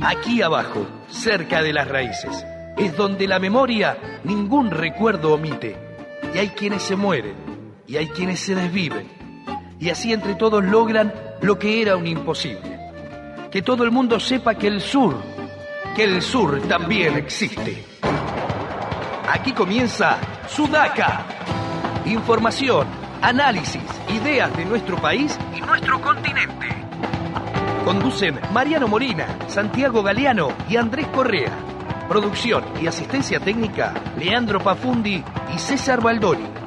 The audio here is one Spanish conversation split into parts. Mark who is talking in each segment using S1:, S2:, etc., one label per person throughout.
S1: aquí abajo, cerca de las raíces. Es donde la memoria ningún recuerdo omite. Y hay quienes se mueren, y hay quienes se desviven. Y así entre todos logran lo que era un imposible. Que todo el mundo sepa que el sur, que el sur también existe. Aquí comienza Sudaca. Información, análisis, ideas de nuestro país y nuestro continente. Conducen Mariano Molina, Santiago Galeano y Andrés Correa. Producción y asistencia técnica, Leandro Pafundi y César Baldoni.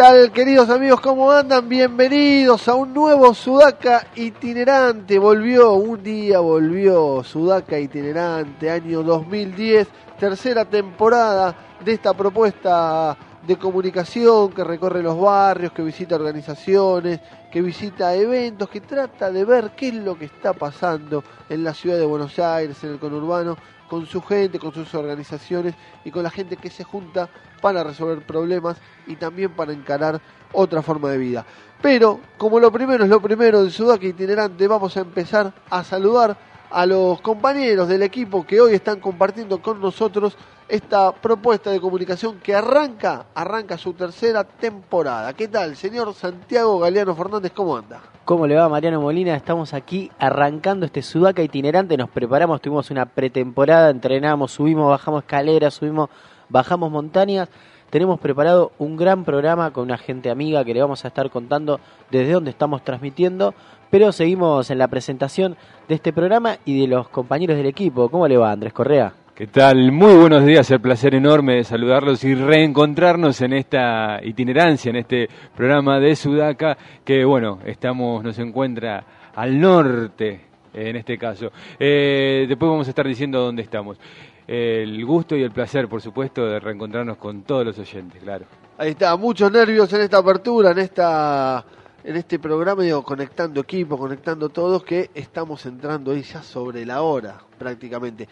S2: Tal, queridos amigos? ¿Cómo andan? Bienvenidos a un nuevo Sudaca itinerante. Volvió, un día volvió Sudaca itinerante, año 2010, tercera temporada de esta propuesta de comunicación que recorre los barrios, que visita organizaciones, que visita eventos, que trata de ver qué es lo que está pasando en la ciudad de Buenos Aires, en el conurbano, con su gente, con sus organizaciones y con la gente que se junta para resolver problemas y también para encarar otra forma de vida. Pero, como lo primero es lo primero de Sudaca Itinerante, vamos a empezar a saludar a los compañeros del equipo que hoy están compartiendo con nosotros esta propuesta de comunicación que arranca, arranca su tercera temporada. ¿Qué tal, señor Santiago Galeano Fernández? ¿Cómo anda?
S3: ¿Cómo le va Mariano Molina? Estamos aquí arrancando este Sudaca itinerante, nos preparamos, tuvimos una pretemporada, entrenamos, subimos, bajamos escaleras, subimos, bajamos montañas. Tenemos preparado un gran programa con una gente amiga que le vamos a estar contando desde dónde estamos transmitiendo, pero seguimos en la presentación de este programa y de los compañeros del equipo. ¿Cómo le va Andrés Correa?
S4: ¿Qué tal? Muy buenos días, el placer enorme de saludarlos y reencontrarnos en esta itinerancia, en este programa de Sudaca, que bueno, estamos, nos encuentra al norte, en este caso. Eh, después vamos a estar diciendo dónde estamos. El gusto y el placer, por supuesto, de reencontrarnos con todos los oyentes, claro.
S2: Ahí está, muchos nervios en esta apertura, en esta en este programa, digo, conectando equipos, conectando todos, que estamos entrando ahí ya sobre la hora, prácticamente.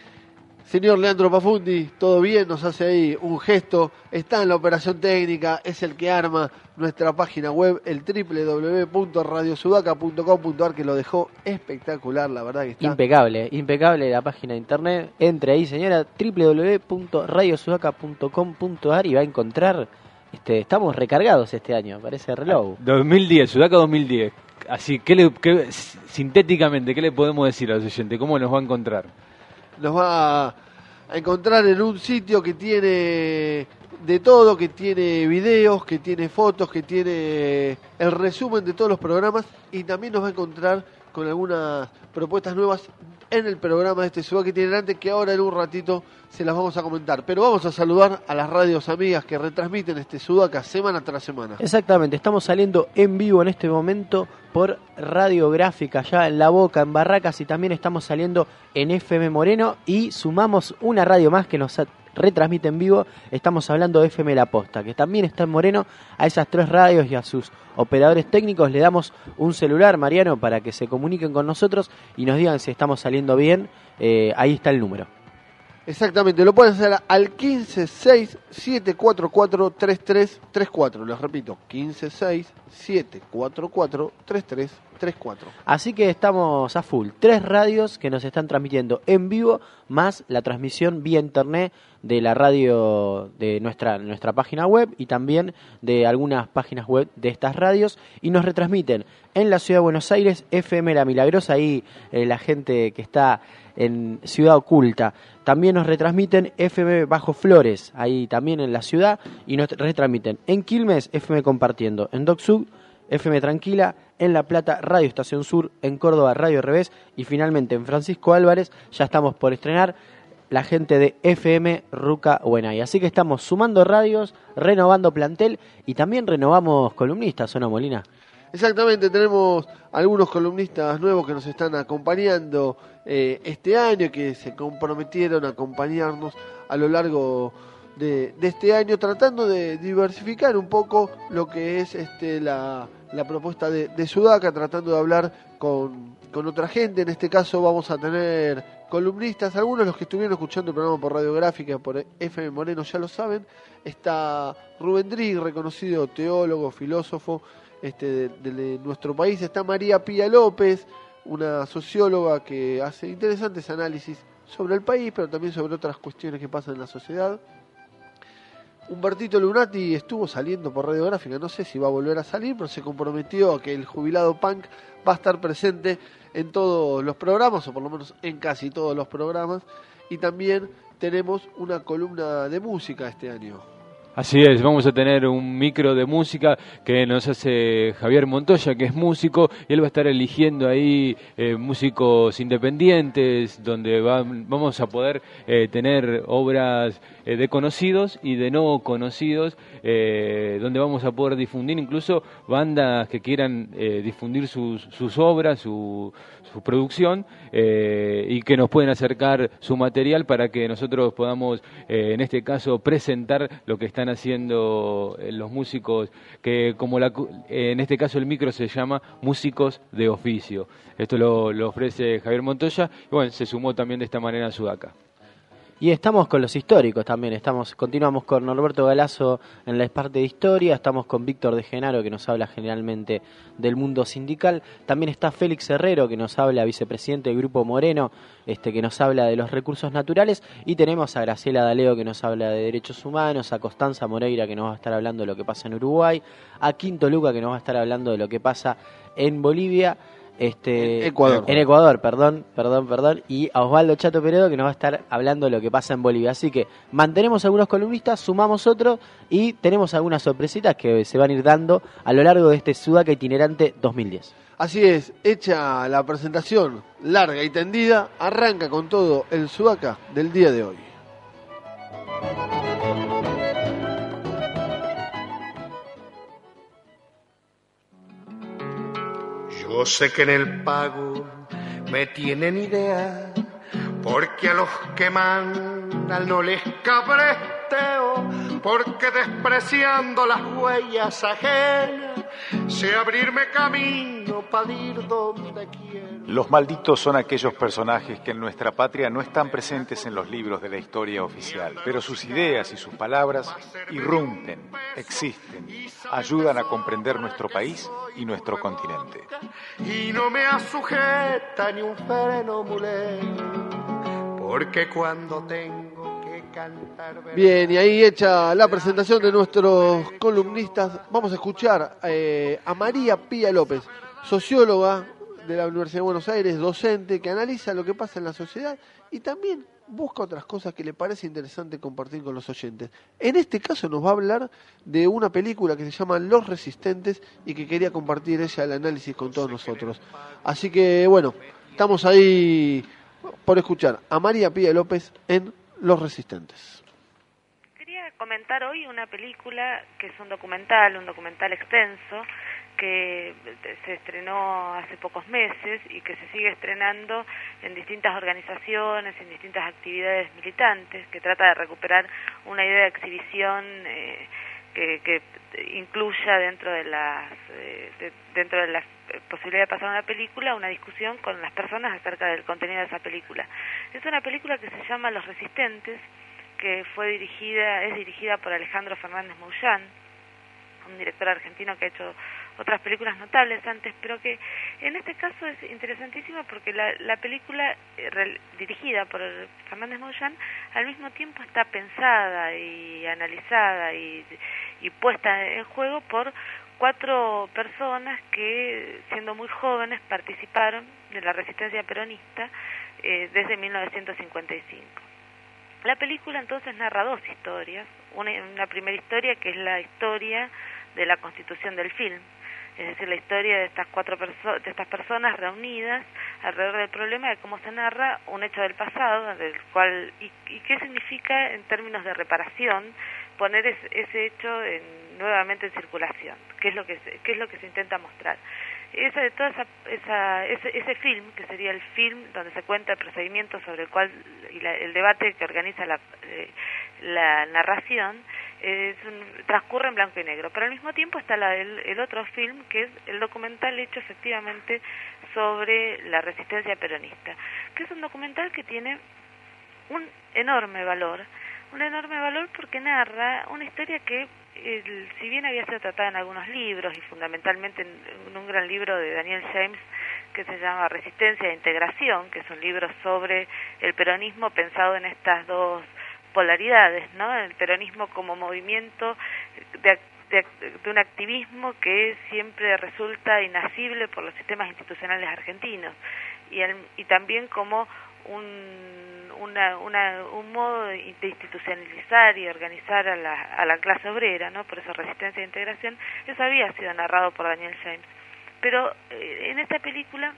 S2: Señor Leandro Pafundi, todo bien, nos hace ahí un gesto, está en la operación técnica, es el que arma nuestra página web, el www.radiosudaca.com.ar, que lo dejó espectacular, la verdad que está.
S3: Impecable, impecable la página de internet. Entre ahí, señora, www.radiosudaca.com.ar y va a encontrar, este, estamos recargados este año, parece reloj.
S4: 2010, Sudaca 2010. Así, ¿qué le, qué- sintéticamente, ¿qué le podemos decir a los oyentes? ¿Cómo nos va a encontrar?
S2: nos va a encontrar en un sitio que tiene de todo, que tiene videos, que tiene fotos, que tiene el resumen de todos los programas y también nos va a encontrar con algunas propuestas nuevas en el programa de este Sudaca itinerante que ahora en un ratito se las vamos a comentar. Pero vamos a saludar a las radios amigas que retransmiten este Sudaca semana tras semana.
S3: Exactamente, estamos saliendo en vivo en este momento por Radiográfica, ya en La Boca, en Barracas, y también estamos saliendo en FM Moreno y sumamos una radio más que nos retransmite en vivo. Estamos hablando de FM La Posta, que también está en Moreno. A esas tres radios y a sus operadores técnicos le damos un celular, Mariano, para que se comuniquen con nosotros y nos digan si estamos saliendo bien. Eh, ahí está el número.
S2: Exactamente, lo pueden hacer al 1567443334. Les repito, 1567443334.
S3: Así que estamos a full. Tres radios que nos están transmitiendo en vivo, más la transmisión vía internet de la radio de nuestra, nuestra página web y también de algunas páginas web de estas radios. Y nos retransmiten en la ciudad de Buenos Aires, FM La Milagrosa, ahí eh, la gente que está en Ciudad Oculta. También nos retransmiten FM Bajo Flores, ahí también en la ciudad. Y nos retransmiten en Quilmes, FM Compartiendo. En Doc Sud, FM Tranquila, en La Plata, Radio Estación Sur, en Córdoba, Radio Revés y finalmente en Francisco Álvarez ya estamos por estrenar la gente de FM Ruca Buenay. Así que estamos sumando radios, renovando plantel y también renovamos columnistas, ¿o Molina?
S2: Exactamente, tenemos algunos columnistas nuevos que nos están acompañando eh, este año, que se comprometieron a acompañarnos a lo largo de, este año, tratando de diversificar un poco lo que es este, la, propuesta de, de, Sudaca, tratando de hablar con, con otra gente. En este caso vamos a tener columnistas, algunos de los que estuvieron escuchando el programa por radiográfica, por FM Moreno, ya lo saben. Está Rubén Drig, reconocido teólogo, filósofo este, de, nuestro país. Está María Pía López, una socióloga que hace interesantes análisis sobre el país, pero también sobre otras cuestiones que pasan en la sociedad. Humbertito Lunati estuvo saliendo por radiográfica, no sé si va a volver a salir, pero se comprometió a que el jubilado punk va a estar presente en todos los programas, o por lo menos en casi todos los programas. Y también tenemos una columna de música este año.
S4: Así es, vamos a tener un micro de música que nos hace Javier Montoya, que es músico, y él va a estar eligiendo ahí eh, músicos independientes, donde vamos a poder eh, tener obras eh, de conocidos y de no conocidos, donde vamos a poder difundir incluso bandas que quieran difundir sus, sus obras, su, su producción y que nos pueden acercar su material para que nosotros podamos, en este caso, presentar lo que están haciendo eh, los músicos, que como la, en este caso el micro se llama Músicos de Oficio. Esto lo, lo ofrece Javier Montoya y bueno, se sumó también de esta manera a Sudaca.
S3: Y estamos con los históricos también, estamos, continuamos con Norberto Galazo en la parte de historia, estamos con Víctor de Genaro que nos habla generalmente del mundo sindical, también está Félix Herrero que nos habla, vicepresidente del Grupo Moreno, este, que nos habla de los recursos naturales, y tenemos a Graciela Daleo que nos habla de derechos humanos, a Constanza Moreira que nos va a estar hablando de lo que pasa en Uruguay, a Quinto Luca que nos va a estar hablando de lo que pasa en Bolivia este,
S2: Ecuador.
S3: En Ecuador, perdón, perdón, perdón. Y a Osvaldo Chato Peredo que nos va a estar hablando de lo que pasa en Bolivia. Así que mantenemos algunos columnistas, sumamos otros y tenemos algunas sorpresitas que se van a ir dando a lo largo de este Sudaca itinerante 2010.
S2: Así es, hecha la presentación larga y tendida, arranca con todo el Sudaca del día de hoy.
S5: Yo sé que en el pago me tienen idea, porque a los que mandan no les cabresteo, porque despreciando las huellas ajenas, sé abrirme camino para ir donde quiero.
S6: Los malditos son aquellos personajes que en nuestra patria no están presentes en los libros de la historia oficial, pero sus ideas y sus palabras irrumpen, existen, ayudan a comprender nuestro país y nuestro continente.
S5: Y no me asujeta ni un freno porque cuando tengo.
S2: Bien, y ahí hecha la presentación de nuestros columnistas, vamos a escuchar eh, a María Pía López, socióloga, de la Universidad de Buenos Aires, docente, que analiza lo que pasa en la sociedad y también busca otras cosas que le parece interesante compartir con los oyentes. En este caso nos va a hablar de una película que se llama Los Resistentes y que quería compartir ella el análisis con todos nosotros. Así que bueno, estamos ahí por escuchar a María Pía López en Los Resistentes.
S7: Quería comentar hoy una película que es un documental, un documental extenso, que se estrenó hace pocos meses y que se sigue estrenando en distintas organizaciones, en distintas actividades militantes, que trata de recuperar una idea de exhibición eh, que, incluya dentro de las eh, dentro de la posibilidad de pasar una película una discusión con las personas acerca del contenido de esa película. Es una película que se llama Los Resistentes, que fue dirigida es dirigida por Alejandro Fernández Mouyán, un director argentino que ha hecho otras películas notables antes, pero que en este caso es interesantísima porque la, la película eh, dirigida por Fernández Moyán al mismo tiempo está pensada y analizada y, y puesta en juego por cuatro personas que, siendo muy jóvenes, participaron de la resistencia peronista eh, desde 1955. La película entonces narra dos historias, una, una primera historia que es la historia de la constitución del film, es decir, la historia de estas cuatro de estas personas reunidas alrededor del problema de cómo se narra un hecho del pasado, del cual y, qué significa en términos de reparación poner ese hecho en, nuevamente en circulación, qué es lo que se, qué es lo que se intenta mostrar. esa de toda esa, esa ese, ese, film que sería el film donde se cuenta el procedimiento sobre el cual y el debate que organiza la, eh, la narración es un, transcurre en blanco y negro pero al mismo tiempo está la, el, el, otro film que es el documental hecho efectivamente sobre la resistencia peronista que es un documental que tiene un enorme valor un enorme valor porque narra una historia que si bien había sido tratada en algunos libros y fundamentalmente en, un gran libro de Daniel James que se llama Resistencia e Integración, que es un libro sobre el peronismo pensado en estas dos polaridades, ¿no? El peronismo como movimiento de, de, un activismo que siempre resulta inasible por los sistemas institucionales argentinos y, y también como un una, una, un modo de institucionalizar y organizar a la, a la clase obrera, ¿no? Por eso resistencia e integración, eso había sido narrado por Daniel James. Pero eh, en esta película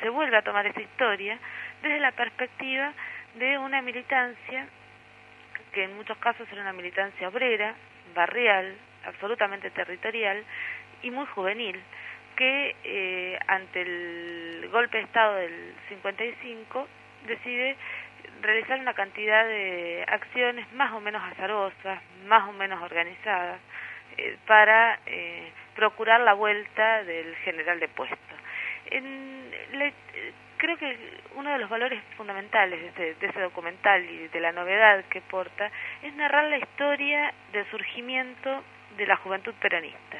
S7: se vuelve a tomar esa historia desde la perspectiva de una militancia que en muchos casos era una militancia obrera, barrial, absolutamente territorial y muy juvenil, que eh, ante el golpe de Estado del 55 decide realizar una cantidad de acciones más o menos azarosas, más o menos organizadas, eh, para eh, procurar la vuelta del general de puesto. En, creo que uno de los valores fundamentales de, de, ese documental y de la novedad que porta es narrar la historia del surgimiento de la juventud peronista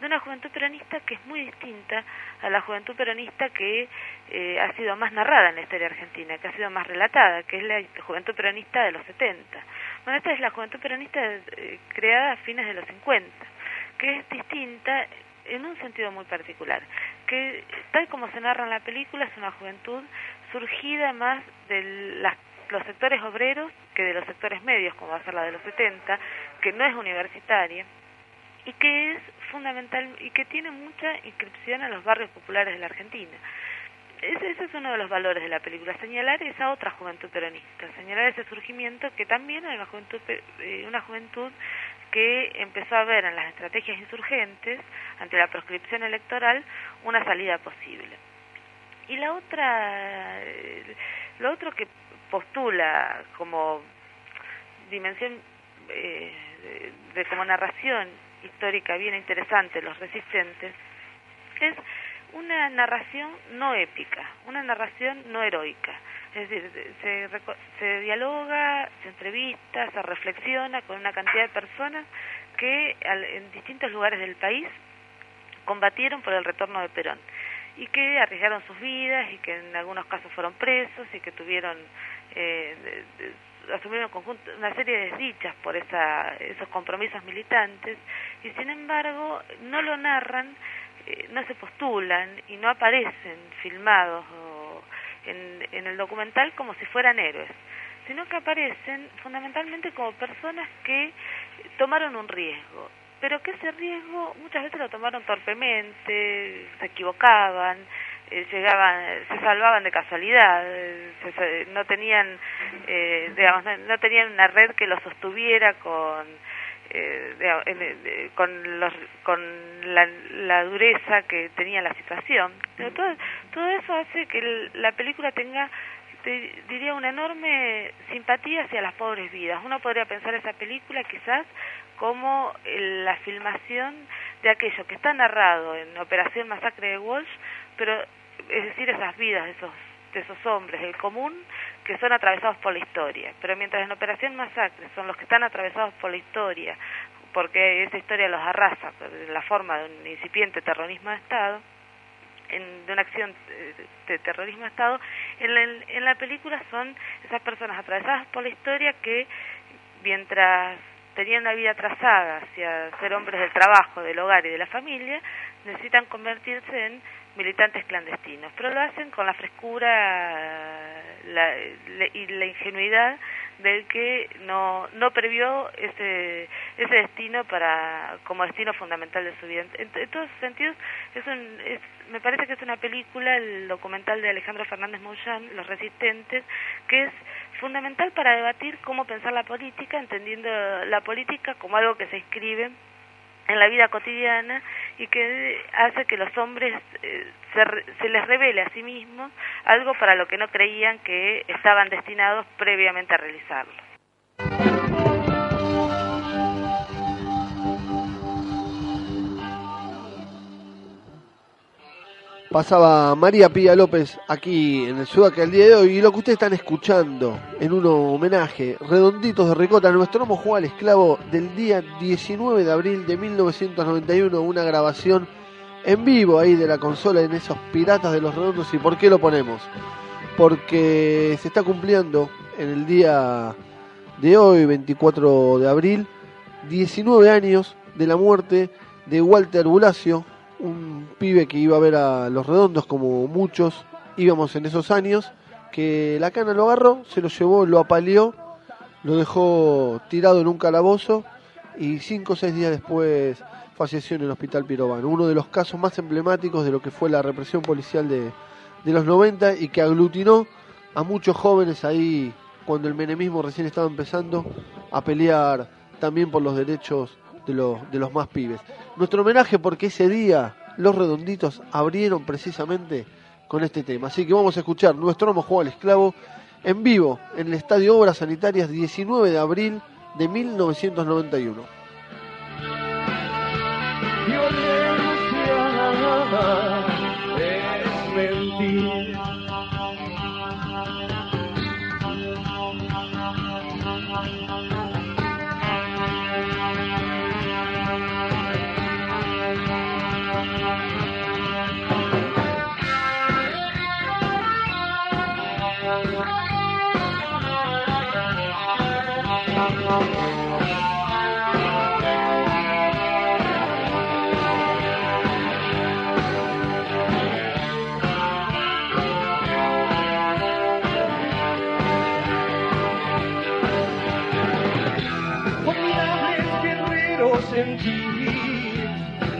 S7: de una juventud peronista que es muy distinta a la juventud peronista que eh, ha sido más narrada en la historia argentina, que ha sido más relatada, que es la juventud peronista de los 70. Bueno, esta es la juventud peronista eh, creada a fines de los 50, que es distinta en un sentido muy particular, que tal como se narra en la película es una juventud surgida más de los sectores obreros que de los sectores medios, como va a ser la de los 70, que no es universitaria, y que es fundamental y que tiene mucha inscripción en los barrios populares de la Argentina. Ese, ese, es uno de los valores de la película, señalar esa otra juventud peronista, señalar ese surgimiento que también es una juventud, eh, una juventud que empezó a ver en las estrategias insurgentes, ante la proscripción electoral, una salida posible. Y la otra, eh, lo otro que postula como dimensión eh, de, como narración histórica bien interesante, Los Resistentes, es una narración no épica, una narración no heroica. Es decir, se, se dialoga, se entrevista, se reflexiona con una cantidad de personas que en distintos lugares del país combatieron por el retorno de Perón y que arriesgaron sus vidas y que en algunos casos fueron presos y que tuvieron eh, asumieron conjunto, una serie de desdichas por esa, esos compromisos militantes y sin embargo no lo narran, eh, no se postulan y no aparecen filmados en, el documental como si fueran héroes, sino que aparecen fundamentalmente como personas que tomaron un riesgo, pero que ese riesgo muchas veces lo tomaron torpemente, se equivocaban, eh, llegaban, se salvaban de casualidad, se, no tenían, eh, digamos, no, tenían una red que los sostuviera con, eh, eh, con, los, con la, la, dureza que tenía la situación. Pero todo, todo eso hace que la película tenga diría una enorme simpatía hacia las pobres vidas. Uno podría pensar esa película quizás como la filmación de aquello que está narrado en Operación Masacre de Walsh, pero es decir, esas vidas de esos, de esos hombres del común que son atravesados por la historia. Pero mientras en Operación Masacre son los que están atravesados por la historia, porque esa historia los arrasa la forma de un incipiente terrorismo de Estado, en, de una acción de, terrorismo de Estado, en la, la película son esas personas atravesadas por la historia que mientras tenían una vida trazada hacia ser hombres del trabajo, del hogar y de la familia, necesitan convertirse en militantes clandestinos, pero lo hacen con la frescura la, y la ingenuidad del que no, no previó ese, ese destino para como destino fundamental de su vida. En, todos sentidos, es, un, es me parece que es una película, el documental de Alejandro Fernández Mouyán, Los Resistentes, que es fundamental para debatir cómo pensar la política, entendiendo la política como algo que se inscribe en la vida cotidiana y que hace que los hombres eh, se, se les revele a sí mismos algo para lo que no creían que estaban destinados previamente a realizarlo.
S2: Pasaba María Pía López aquí en el Sudaca el día de hoy y lo que ustedes están escuchando en un homenaje, Redonditos de Ricota, nuestro homo Juan Esclavo del día 19 de abril de 1991, una grabación en vivo ahí de la consola en esos piratas de los redondos. ¿Y por qué lo ponemos? Porque se está cumpliendo en el día de hoy, 24 de abril, 19 años de la muerte de Walter Bulacio, un pibe que iba a ver a los redondos como muchos íbamos en esos años, que la cana lo agarró, se lo llevó, lo apaleó, lo dejó tirado en un calabozo y cinco o seis días después falleció en el hospital Pirovano. Uno de los casos más emblemáticos de lo que fue la represión policial de, de los 90 y que aglutinó a muchos jóvenes ahí cuando el menemismo recién estaba empezando a pelear también por los derechos de los, más pibes. Nuestro homenaje porque ese día los redonditos abrieron precisamente con este tema. Así que vamos a escuchar nuestro homo juego al esclavo en vivo en el Estadio Obras Sanitarias 19 de abril de 1991.
S8: es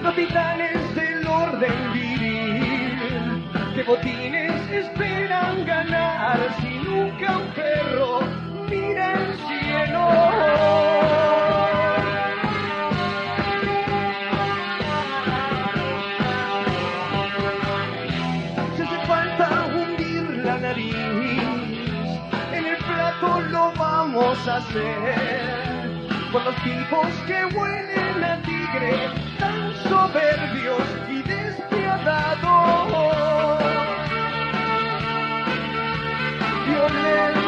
S8: Capitanes del orden viril, que botines esperan ganar si nunca hacer. Con los tipos que huelen a tigre, tan soberbios y despiadados. Violencia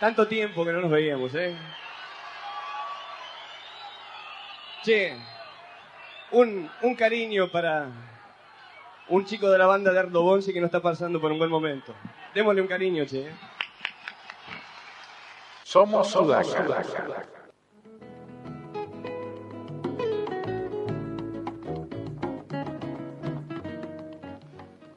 S8: Tanto tiempo que no nos veíamos, ¿eh? Che, un, un cariño para un chico de la banda de Ardo Bonzi que no está pasando por un buen momento. Démosle un cariño, che.
S6: Somos Sudaca.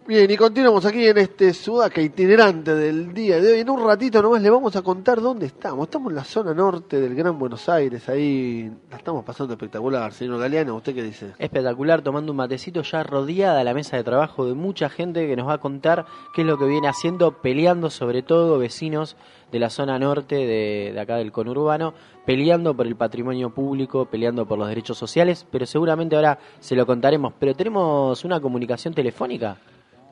S2: Bien, y continuamos aquí en este Sudaca itinerante del día de hoy. En un ratito nomás le vamos a contar dónde estamos. Estamos en la zona norte del Gran Buenos Aires, ahí la estamos pasando espectacular. Señor Galeano, ¿usted qué dice?
S3: Espectacular, tomando un matecito ya rodeada la mesa de trabajo de mucha gente que nos va a contar qué es lo que viene haciendo, peleando sobre todo vecinos de la zona norte de, de acá del conurbano, peleando por el patrimonio público, peleando por los derechos sociales, pero seguramente ahora se lo contaremos. Pero tenemos una comunicación telefónica.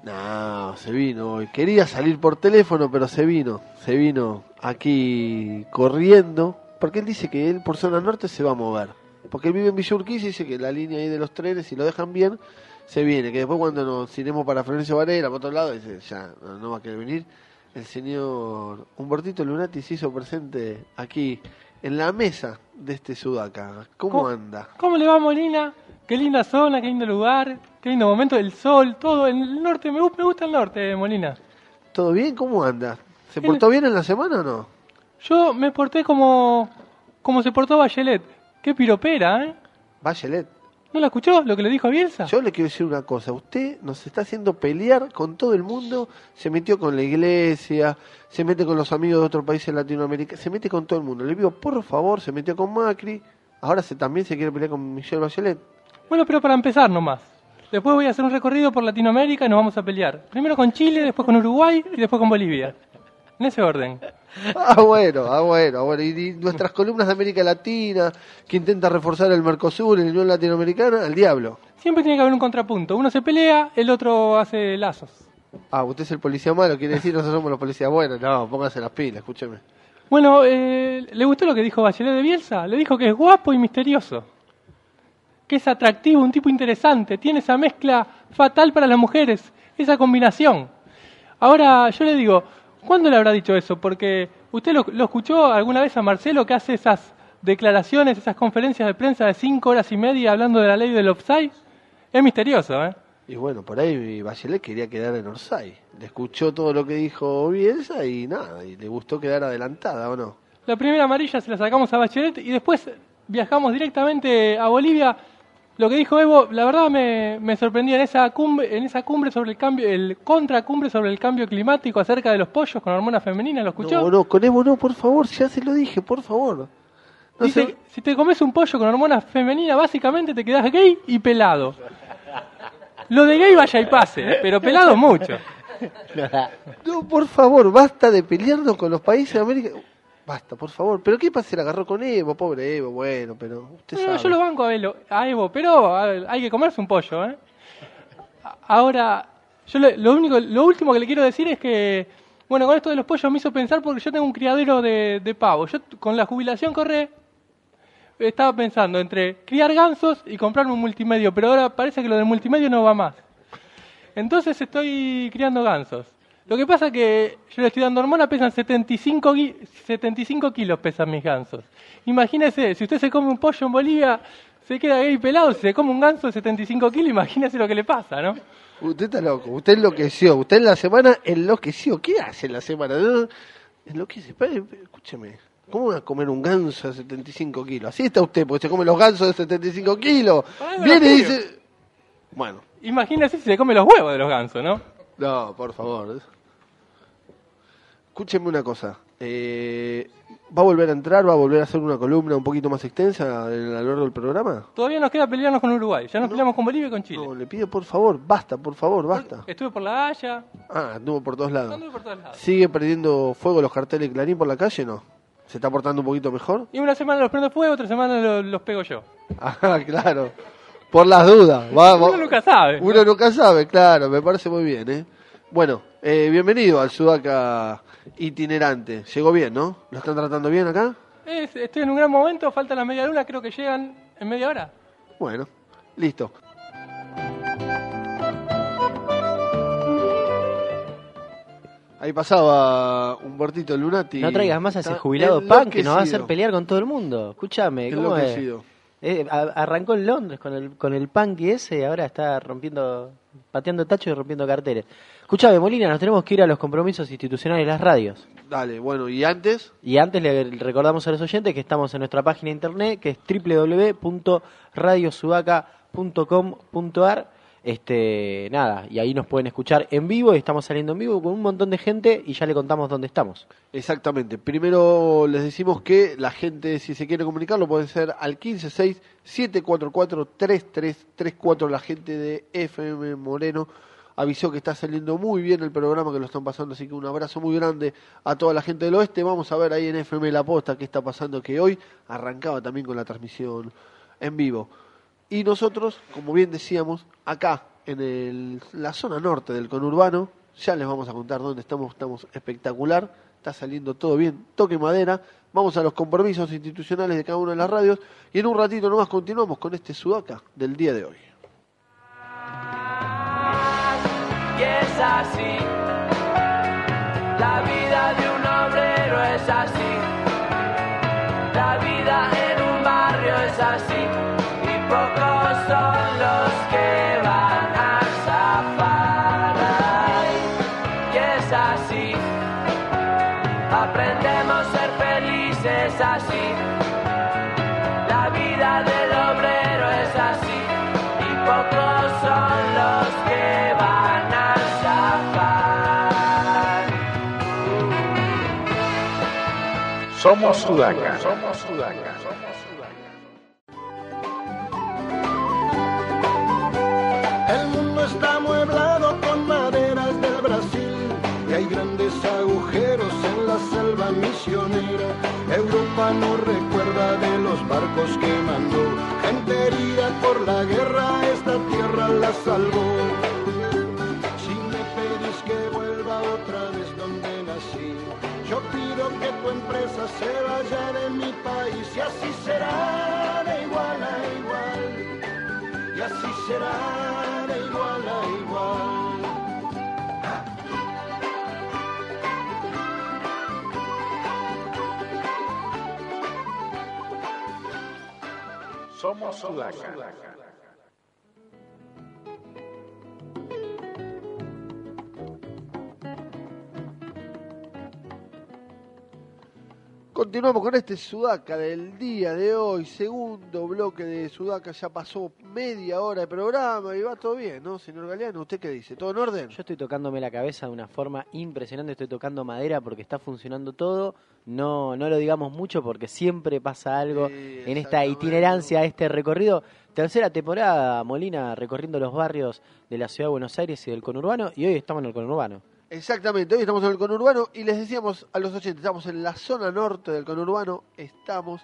S2: No, se vino hoy. Quería salir por teléfono, pero se vino. Se vino aquí corriendo. Porque él dice que él por zona norte se va a mover. Porque él vive en Villa Urquiza y dice que la línea ahí de los trenes, si lo dejan bien, se viene, que después cuando nos iremos para Florencio Varela, por otro lado, dice, ya no, no va a querer venir. El señor Humbertito Lunati se hizo presente aquí en la mesa de este Sudaca. ¿Cómo,
S9: ¿Cómo-
S2: anda?
S9: ¿Cómo le va, Molina? Qué linda zona, qué lindo lugar, qué lindo momento del sol, todo. En el norte, me, me gusta el norte, Molina.
S2: ¿Todo bien? ¿Cómo anda? ¿Se portó bien en la semana o no?
S9: Yo me porté como, como se portó Bachelet. Qué piropera, ¿eh?
S2: Bachelet.
S9: ¿No la escuchó lo que le dijo a Bielsa?
S2: Yo le quiero decir una cosa, usted nos está haciendo pelear con todo el mundo, se metió con la iglesia, se mete con los amigos de otros países latinoamericanos, se mete con todo el mundo. Le digo, por favor, se metió con Macri, ahora se, también se quiere pelear con Michelle Bachelet.
S9: Bueno, pero para empezar nomás. Después voy a hacer un recorrido por Latinoamérica y nos vamos a pelear. Primero con Chile, después con Uruguay y después con Bolivia. En ese orden.
S2: Ah, bueno, ah, bueno, ah, bueno. Y, y nuestras columnas de América Latina, que intenta reforzar el Mercosur y la Unión Latinoamericana, al diablo.
S9: Siempre tiene que haber un contrapunto. Uno se pelea, el otro hace lazos.
S2: Ah, usted es el policía malo, quiere decir nosotros somos los policías buenos. No, póngase las pilas, escúcheme.
S9: Bueno, eh, ¿le gustó lo que dijo Bachelet de Bielsa? Le dijo que es guapo y misterioso. Que es atractivo, un tipo interesante. Tiene esa mezcla fatal para las mujeres. Esa combinación. Ahora, yo le digo, ¿cuándo le habrá dicho eso? Porque usted lo, lo escuchó alguna vez a Marcelo que hace esas declaraciones, esas conferencias de prensa de cinco horas y media hablando de la ley del offside. Es misterioso, ¿eh?
S2: Y bueno, por ahí Bachelet quería quedar en Orsay. Le escuchó todo lo que dijo Bielsa y nada, y le gustó quedar adelantada, ¿o no?
S9: La primera amarilla se la sacamos a Bachelet y después viajamos directamente a Bolivia. Lo que dijo Evo, la verdad me, me sorprendió en esa cumbre, en esa cumbre sobre el cambio, el contracumbre sobre el cambio climático acerca de los pollos con hormonas femeninas, ¿lo escuchó?
S2: No, no, con Evo no, por favor, ya se lo dije, por favor. No
S9: Dice, si te comes un pollo con hormonas femeninas, básicamente te quedas gay y pelado. Lo de gay vaya y pase, ¿eh? pero pelado mucho.
S2: No, por favor, basta de pelearnos con los países de América. Basta, por favor. ¿Pero qué pasa? Se la agarró con Evo, pobre Evo. Bueno, pero usted
S9: No,
S2: sabe.
S9: yo lo banco a, Elo- a Evo, pero hay que comerse un pollo, ¿eh? Ahora, yo le- lo único, lo último que le quiero decir es que, bueno, con esto de los pollos me hizo pensar porque yo tengo un criadero de, de pavos. Yo con la jubilación corre, estaba pensando entre criar gansos y comprarme un multimedio, pero ahora parece que lo del multimedio no va más. Entonces estoy criando gansos. Lo que pasa es que yo le estoy dando hormona, pesan 75, gui- 75 kilos pesan mis gansos. Imagínese, si usted se come un pollo en Bolivia, se queda gay pelado, si se come un ganso de 75 kilos, imagínese lo que le pasa, ¿no?
S2: Usted está loco. Usted enloqueció. Usted en la semana enloqueció. ¿Qué hace en la semana? Enloquece. Escúcheme. ¿Cómo va a comer un ganso de 75 kilos? Así está usted, porque se come los gansos de 75 kilos. Viene y dice... Bueno,
S9: Imagínese si se come los huevos de los gansos, ¿no?
S2: no, por favor. Escúcheme una cosa. Eh, ¿Va a volver a entrar? ¿Va a volver a hacer una columna un poquito más extensa en- a lo largo del programa?
S9: Todavía nos queda pelearnos con Uruguay, ya nos peleamos con Bolivia y con Chile.
S2: No, le pido por favor, basta, por favor, basta.
S9: Estuve por la Haya,
S2: Ah, anduvo por todos lados.
S9: anduve por todos lados.
S2: ¿Sigue perdiendo fuego los carteles de Clarín por la calle no? ¿Se está portando un poquito mejor?
S9: Y una semana los prendo fuego, otra semana lo- los, pego yo.
S2: Ah, claro. Por las dudas. Va- va-
S9: Uno nunca sabe.
S2: Uno nunca sabe, claro, me parece muy bien, ¿eh? Bueno, eh, bienvenido al Sudaca itinerante. Llegó bien, ¿no? ¿Lo están tratando bien acá?
S9: Es- estoy en un gran momento, falta la media luna, creo que llegan en media hora.
S2: Bueno, listo. Ahí pasaba Humbertito Lunati.
S3: No traigas más a ese jubilado pan que nos va a hacer pelear con todo el mundo. Escúchame, ¿cómo es? Eh, arrancó en Londres con el, con el punk ese y ahora está rompiendo, pateando tachos y rompiendo carteles. Escúchame, Molina, nos tenemos que ir a los compromisos institucionales de las radios.
S2: Dale, bueno, y antes,
S3: Y antes le recordamos a los oyentes que estamos en nuestra página de internet que es www.radiosudaca.com.ar. Este, nada, y ahí nos pueden escuchar en vivo y estamos saliendo en vivo con un montón de gente y ya le contamos dónde estamos.
S2: exactamente. Primero les decimos que la gente, si se quiere comunicar, lo puede hacer al 156-744-3334. La gente de FM Moreno avisó que está saliendo muy bien el programa, que lo están pasando, así que un abrazo muy grande a toda la gente del oeste. Vamos a ver ahí en FM La Posta qué está pasando, que hoy arrancaba también con la transmisión en vivo. Y nosotros, como bien decíamos, acá en el- la zona norte del conurbano, ya les vamos a contar dónde estamos, estamos espectacular, está saliendo todo bien, toque madera, vamos a los compromisos institucionales de cada una de las radios y en un ratito nomás continuamos con este sudaca del día de hoy.
S8: y es así. La vida de un obrero es así. La vida en un barrio es así.
S6: Somos Sudaca. Somos Sudaca.
S10: El mundo está amueblado con maderas del Brasil y hay grandes agujeros en la selva misionera. Europa no recuerda de los barcos que mandó, gente herida por la guerra, esta tierra la salvó. Tu empresa se vaya de mi país y así será de igual a igual y así será de igual a igual.
S6: Somos Sudaca.
S2: Continuamos con este Sudaca del día de hoy, segundo bloque de Sudaca, ya pasó media hora de programa y va todo bien, ¿no, señor Galeano? ¿Usted qué dice? ¿Todo en orden?
S3: Yo estoy tocándome la cabeza de una forma impresionante, estoy tocando madera porque está funcionando todo. No, no lo digamos mucho porque siempre pasa algo
S2: Sí,
S3: en esta itinerancia, este recorrido. Tercera temporada, Molina, recorriendo los barrios de la ciudad de Buenos Aires y del conurbano, y hoy estamos en el conurbano.
S2: Exactamente, hoy estamos en el conurbano y les decíamos a los 80, estamos en la zona norte del conurbano, estamos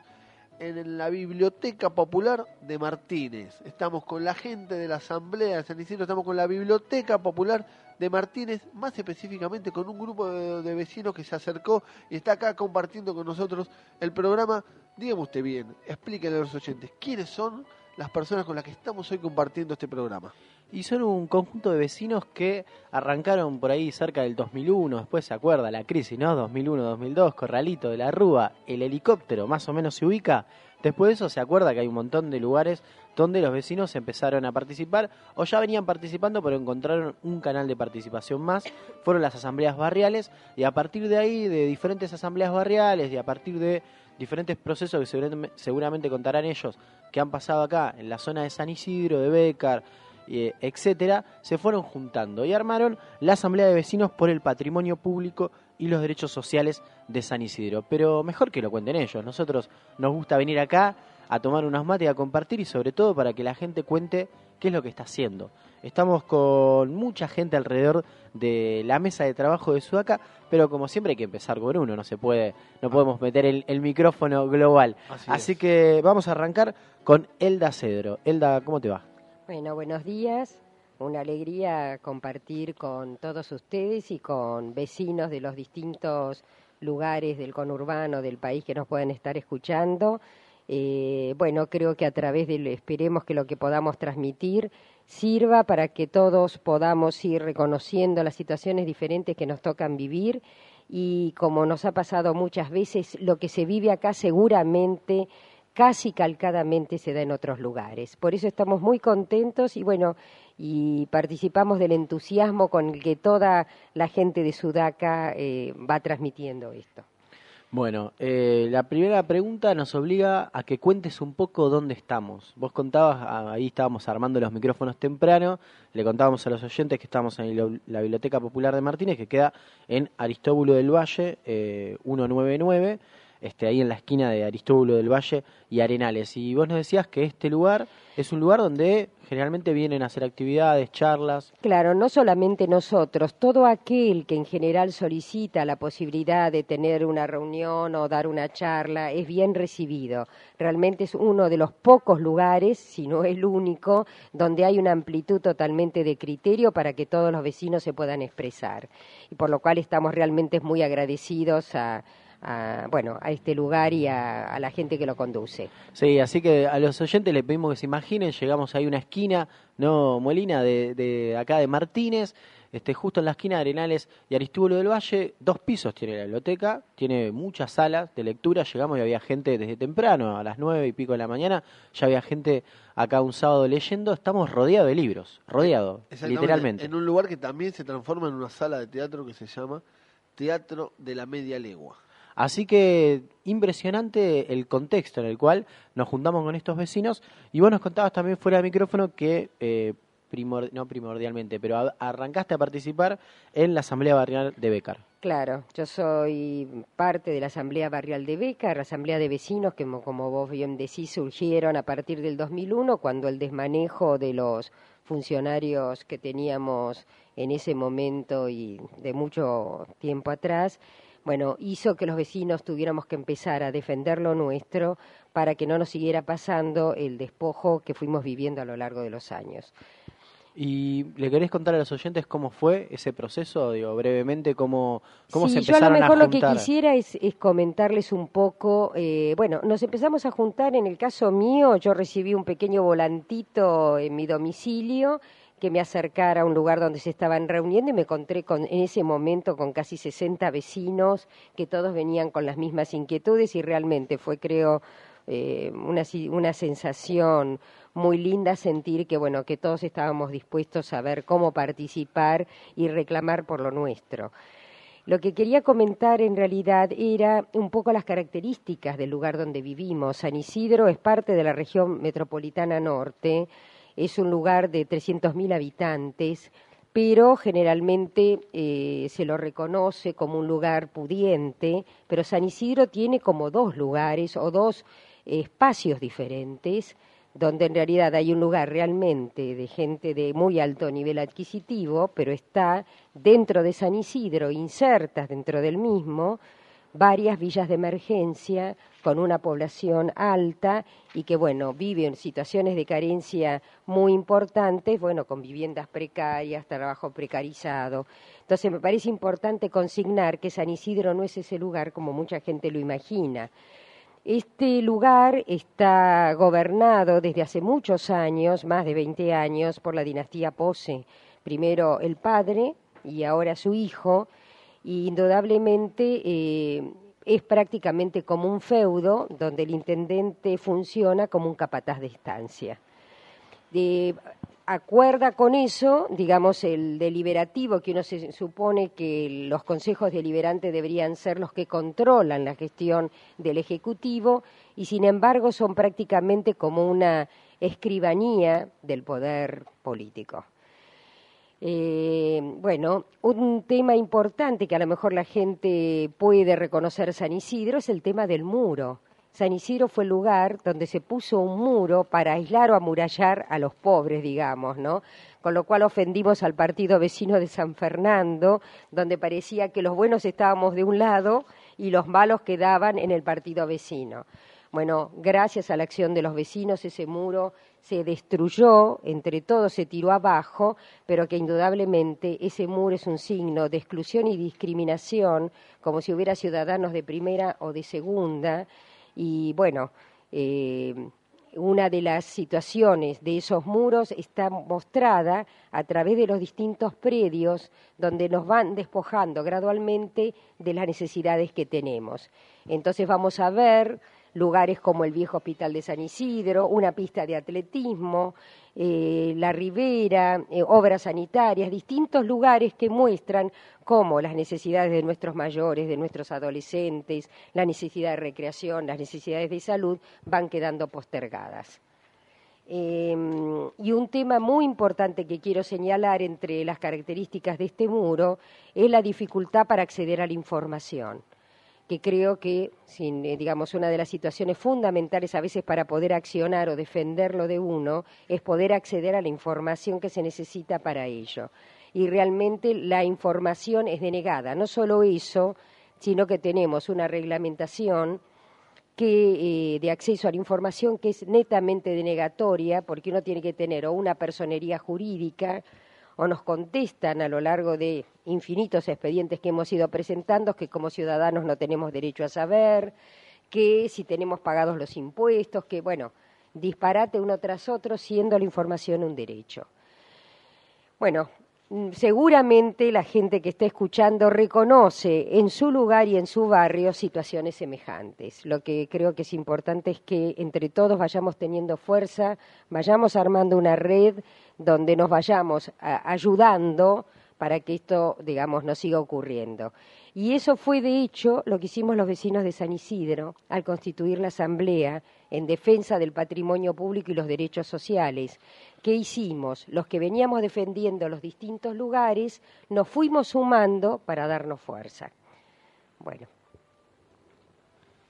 S2: en la Biblioteca Popular de Martínez, estamos con la gente de la Asamblea de San Isidro, estamos con la Biblioteca Popular de Martínez, más específicamente con un grupo de, de vecinos que se acercó y está acá compartiendo con nosotros el programa. Dígame usted bien, explíquenle a los oyentes, ¿quiénes son las personas con las que estamos hoy compartiendo este programa?
S3: Y son un conjunto de vecinos que arrancaron por ahí cerca del 2001, después se acuerda la crisis, ¿no? 2001-2002, Corralito de la Rúa, el helicóptero más o menos se ubica. Después de eso se acuerda que hay un montón de lugares donde los vecinos empezaron a participar o ya venían participando pero encontraron un canal de participación más. Fueron las asambleas barriales y a partir de ahí, de diferentes asambleas barriales y a partir de diferentes procesos que seguramente, contarán ellos que han pasado acá en la zona de San Isidro, de Bécar, etcétera, se fueron juntando y armaron la Asamblea de Vecinos por el Patrimonio Público y los Derechos Sociales de San Isidro. Pero mejor que lo cuenten ellos. Nosotros nos gusta venir acá a tomar unas mates y a compartir y sobre todo para que la gente cuente qué es lo que está haciendo. Estamos con mucha gente alrededor de la mesa de trabajo de Sudaca, pero como siempre hay que empezar por uno, no se puede, no podemos meter el, el micrófono global.
S2: Así
S3: Así,
S2: es.
S3: que vamos a arrancar con Elda Cedro. Elda, ¿cómo te va?
S11: Bueno, buenos días. Una alegría compartir con todos ustedes y con vecinos de los distintos lugares del conurbano del país que nos pueden estar escuchando. Eh, bueno, creo que a través de, esperemos que lo que podamos transmitir sirva para que todos podamos ir reconociendo las situaciones diferentes que nos tocan vivir y como nos ha pasado muchas veces, lo que se vive acá seguramente casi calcadamente se da en otros lugares. Por eso estamos muy contentos y bueno, y participamos del entusiasmo con el que toda la gente de Sudaca eh, va transmitiendo esto.
S3: Bueno, eh, la primera pregunta nos obliga a que cuentes un poco dónde estamos. Vos contabas, ah, ahí estábamos armando los micrófonos temprano, le contábamos a los oyentes que estamos en la- Biblioteca Popular de Martínez, que queda en Aristóbulo del Valle, eh, 199, este, ahí en la esquina de Aristóbulo del Valle y Arenales. Y vos nos decías que este lugar es un lugar donde generalmente vienen a hacer actividades, charlas.
S11: Claro, no solamente nosotros, todo aquel que en general solicita la posibilidad de tener una reunión o dar una charla es bien recibido. Realmente es uno de los pocos lugares, si no el único, donde hay una amplitud totalmente de criterio para que todos los vecinos se puedan expresar. Y por lo cual estamos realmente muy agradecidos a, a, bueno, a este lugar y a, a la gente que lo conduce.
S3: Sí, así que a los oyentes les pedimos que se imaginen, llegamos ahí a una esquina, no Molina, de, de acá de Martínez, este, justo en la esquina de Arenales y Aristóbulo del Valle, dos pisos tiene la biblioteca, tiene muchas salas de lectura, llegamos y había gente desde temprano, a las nueve y pico de la mañana, ya había gente acá un sábado leyendo, estamos rodeados de libros, rodeados, literalmente.
S2: En un lugar que también se transforma en una sala de teatro que se llama Teatro de la Media Legua.
S3: Así que impresionante el contexto en el cual nos juntamos con estos vecinos y vos nos contabas también fuera de micrófono que, eh, primor- no primordialmente, pero arrancaste a participar en la Asamblea Barrial de Becar.
S11: Claro, yo soy parte de la Asamblea Barrial de Beca, la Asamblea de Vecinos que, mo- como vos bien decís, surgieron a partir del 2001, cuando el desmanejo de los funcionarios que teníamos en ese momento y de mucho tiempo atrás, bueno, hizo que los vecinos tuviéramos que empezar a defender lo nuestro para que no nos siguiera pasando el despojo que fuimos viviendo a lo largo de los años.
S3: ¿Y le querés contar a los oyentes cómo fue ese proceso? Digo, brevemente, cómo, cómo se
S11: Sí, yo a lo
S3: empezaron
S11: mejor lo que quisiera es, es comentarles un poco, eh, bueno, nos empezamos a juntar, en el caso mío, yo recibí un pequeño volantito en mi domicilio que me acercara a un lugar donde se estaban reuniendo y me encontré con, en ese momento con casi 60 vecinos que todos venían con las mismas inquietudes y realmente fue, creo, eh, una, una sensación muy linda sentir que bueno que todos estábamos dispuestos a ver cómo participar y reclamar por lo nuestro. Lo que quería comentar en realidad era un poco las características del lugar donde vivimos. San Isidro es parte de la región metropolitana norte, es un lugar de 300.000 habitantes, pero generalmente eh, se lo reconoce como un lugar pudiente, pero San Isidro tiene como dos lugares o dos espacios diferentes donde en realidad hay un lugar realmente de gente de muy alto nivel adquisitivo, pero está dentro de San Isidro, insertas dentro del mismo, varias villas de emergencia con una población alta y que, bueno, vive en situaciones de carencia muy importantes, bueno, con viviendas precarias, trabajo precarizado. Entonces, me parece importante consignar que San Isidro no es ese lugar como mucha gente lo imagina. Este lugar está gobernado desde hace muchos años, más de 20 años, por la dinastía Pose. Primero el padre y ahora su hijo, y indudablemente eh, es prácticamente como un feudo donde el intendente funciona como un capataz de estancia. Acuerda con eso, digamos, el deliberativo, que uno se supone que los consejos deliberantes deberían ser los que controlan la gestión del Ejecutivo, y sin embargo son prácticamente como una escribanía del poder político. Eh, bueno, un tema importante que a lo mejor la gente puede reconocer San Isidro es el tema del muro. San Isidro fue el lugar donde se puso un muro para aislar o amurallar a los pobres, digamos, ¿no? Con lo cual ofendimos al partido vecino de San Fernando, donde parecía que los buenos estábamos de un lado y los malos quedaban en el partido vecino. Bueno, gracias a la acción de los vecinos ese muro se destruyó, entre todos se tiró abajo, pero que indudablemente ese muro es un signo de exclusión y discriminación, como si hubiera ciudadanos de primera o de segunda. Y bueno, eh, una de las situaciones de esos muros está mostrada a través de los distintos predios donde nos van despojando gradualmente de las necesidades que tenemos. Entonces vamos a ver lugares como el viejo hospital de San Isidro, una pista de atletismo, eh, la ribera, eh, obras sanitarias, distintos lugares que muestran cómo las necesidades de nuestros mayores, de nuestros adolescentes, la necesidad de recreación, las necesidades de salud van quedando postergadas. Eh, y un tema muy importante que quiero señalar entre las características de este muro es la dificultad para acceder a la información que creo que, sin, eh, digamos, una de las situaciones fundamentales a veces para poder accionar o defender lo de uno es poder acceder a la información que se necesita para ello. Y realmente la información es denegada. No solo eso, sino que tenemos una reglamentación que, eh, de acceso a la información que es netamente denegatoria, porque uno tiene que tener o una personería jurídica o nos contestan a lo largo de infinitos expedientes que hemos ido presentando que como ciudadanos no tenemos derecho a saber, que si tenemos pagados los impuestos, que bueno, disparate uno tras otro siendo la información un derecho. Bueno, mm, seguramente la gente que está escuchando reconoce en su lugar y en su barrio situaciones semejantes. Lo que creo que es importante es que entre todos vayamos teniendo fuerza, vayamos armando una red donde nos vayamos ayudando para que esto, digamos, no siga ocurriendo. Y eso fue, de hecho, lo que hicimos los vecinos de San Isidro al constituir la Asamblea en defensa del patrimonio público y los derechos sociales. ¿Qué hicimos? Los que veníamos defendiendo los distintos lugares, nos fuimos sumando para darnos fuerza. Bueno,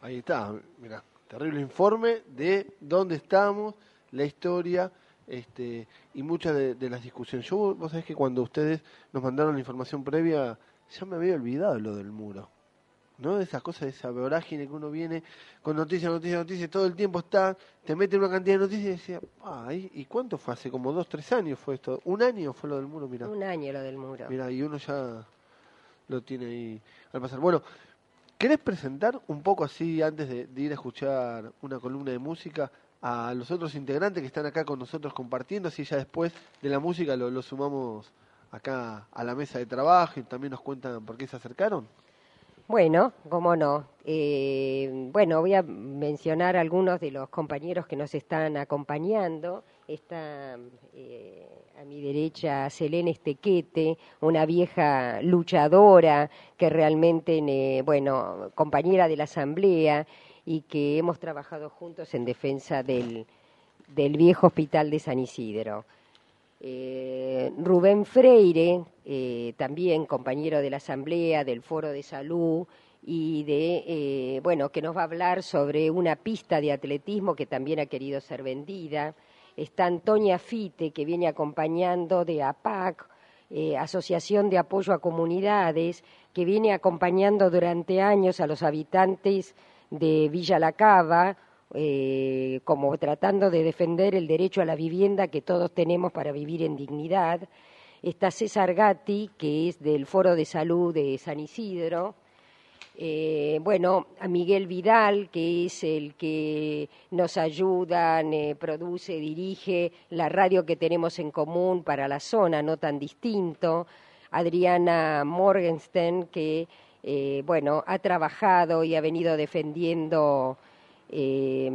S2: Ahí está, mira, terrible informe de dónde estamos, la historia este, y muchas de, de las discusiones. Yo, vos sabés que cuando ustedes nos mandaron la información previa, ya me había olvidado lo del muro. ¿No? De esas cosas, de esa vorágine que uno viene con noticias, noticias, noticias, todo el tiempo está, te mete una cantidad de noticias y decía, ah, ¿y cuánto fue? Hace como dos, tres años fue esto. ¿Un año fue lo del muro? Mira.
S11: un año lo del muro.
S2: Mira, y uno ya lo tiene ahí al pasar. Bueno, ¿querés presentar un poco así, antes de, de ir a escuchar una columna de música, a los otros integrantes que están acá con nosotros compartiendo? Así ya después de la música lo, sumamos acá a la mesa de trabajo y también nos cuentan por qué se acercaron.
S11: Bueno, cómo no. Eh, bueno, voy a mencionar algunos de los compañeros que nos están acompañando. Está eh, a mi derecha Selene Estequete, una vieja luchadora que realmente, eh, bueno, compañera de la Asamblea y que hemos trabajado juntos en defensa del, del viejo hospital de San Isidro. Eh, Rubén Freire, eh, también compañero de la Asamblea, del Foro de Salud y de, eh, bueno, que nos va a hablar sobre una pista de atletismo que también ha querido ser vendida. Está Antonia Fite, que viene acompañando de APAC, Asociación de Apoyo a Comunidades, que viene acompañando durante años a los habitantes de Villa La Cava, eh, como tratando de defender el derecho a la vivienda que todos tenemos para vivir en dignidad. Está César Gatti, que es del Foro de Salud de San Isidro. Eh, bueno, a Miguel Vidal, que es el que nos ayuda, produce, dirige la radio que tenemos en común para la zona, no tan distinto. Adriana Morgenstern, que eh, bueno, ha trabajado y ha venido defendiendo eh,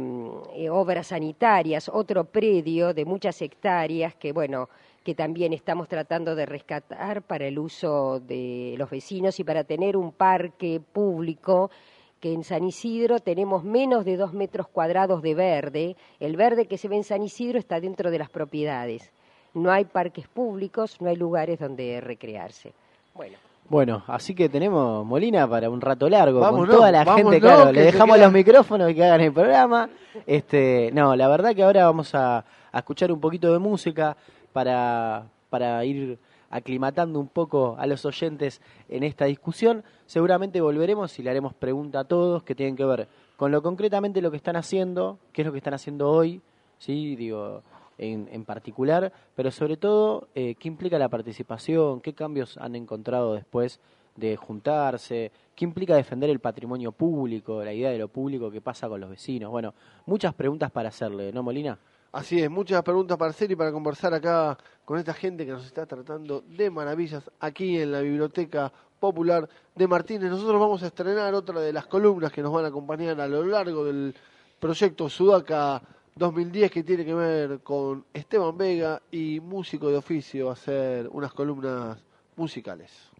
S11: eh, obras sanitarias, otro predio de muchas hectáreas que, bueno, que también estamos tratando de rescatar para el uso de los vecinos y para tener un parque público que en San Isidro tenemos menos de dos metros cuadrados de verde. El verde que se ve en San Isidro está dentro de las propiedades. No hay parques públicos, no hay lugares donde recrearse. Bueno.
S3: Bueno, así que tenemos Molina para un rato largo
S2: Vámonos,
S3: con toda la
S2: vámonos,
S3: gente, claro, le dejamos los micrófonos y que hagan el programa. Este, no, la verdad que ahora vamos a, a escuchar un poquito de música para, para ir aclimatando un poco a los oyentes en esta discusión. Seguramente volveremos y le haremos pregunta a todos que tienen que ver con lo concretamente lo que están haciendo, qué es lo que están haciendo hoy, sí, digo, en, en particular, pero sobre todo eh, qué implica la participación, qué cambios han encontrado después de juntarse, qué implica defender el patrimonio público, la idea de lo público, qué pasa con los vecinos. Bueno, muchas preguntas para hacerle, ¿no, Molina?
S2: Así es, muchas preguntas para hacer y para conversar acá con esta gente que nos está tratando de maravillas aquí en la Biblioteca Popular de Martínez. Nosotros vamos a estrenar otra de las columnas que nos van a acompañar a lo largo del proyecto Sudaca 2010 que tiene que ver con Esteban Vega y músico de oficio, hacer unas columnas musicales.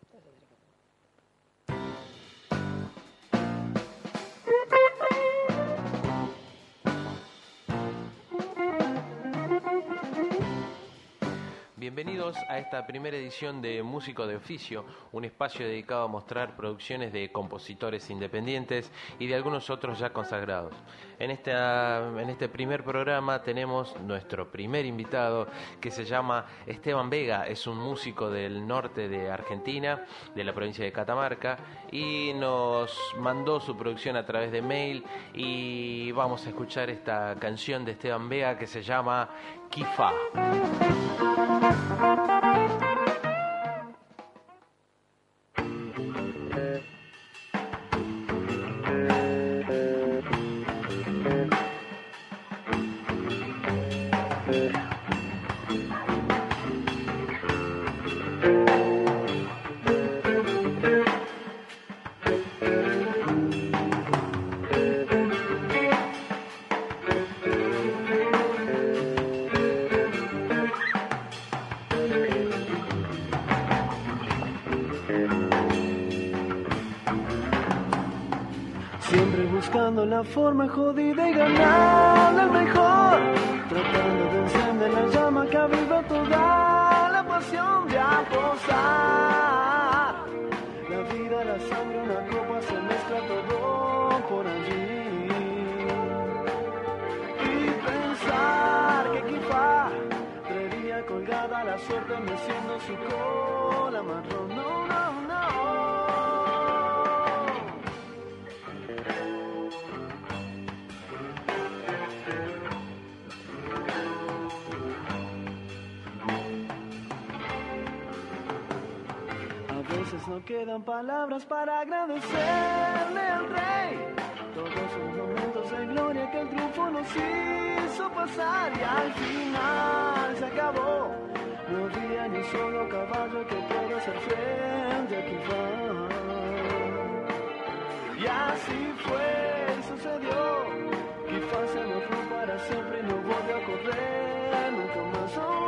S12: Bienvenidos a esta primera edición de Músico de Oficio, un espacio dedicado a mostrar producciones de compositores independientes y de algunos otros ya consagrados. En, en este primer programa tenemos nuestro primer invitado que se llama Esteban Vega, es un músico del norte de Argentina, de la provincia de Catamarca, y nos mandó su producción a través de mail y vamos a escuchar esta canción de Esteban Vega que se llama Kifa.
S8: La forma jodida y ganar el mejor. Tratando de encender la llama que aviva toda la pasión de apostar. La vida, la sangre, una copa se mezcla todo por allí. Y pensar que quizá traería colgada la suerte meciendo su cola marrón. Quedan palabras para agradecerle al rey todos los momentos de gloria que el triunfo nos hizo pasar y al final se acabó. No había ni solo caballo que pueda hacer frente a Kifar. Y así fue, sucedió. Kifar se nos fue para siempre y no volvió a correr nunca más.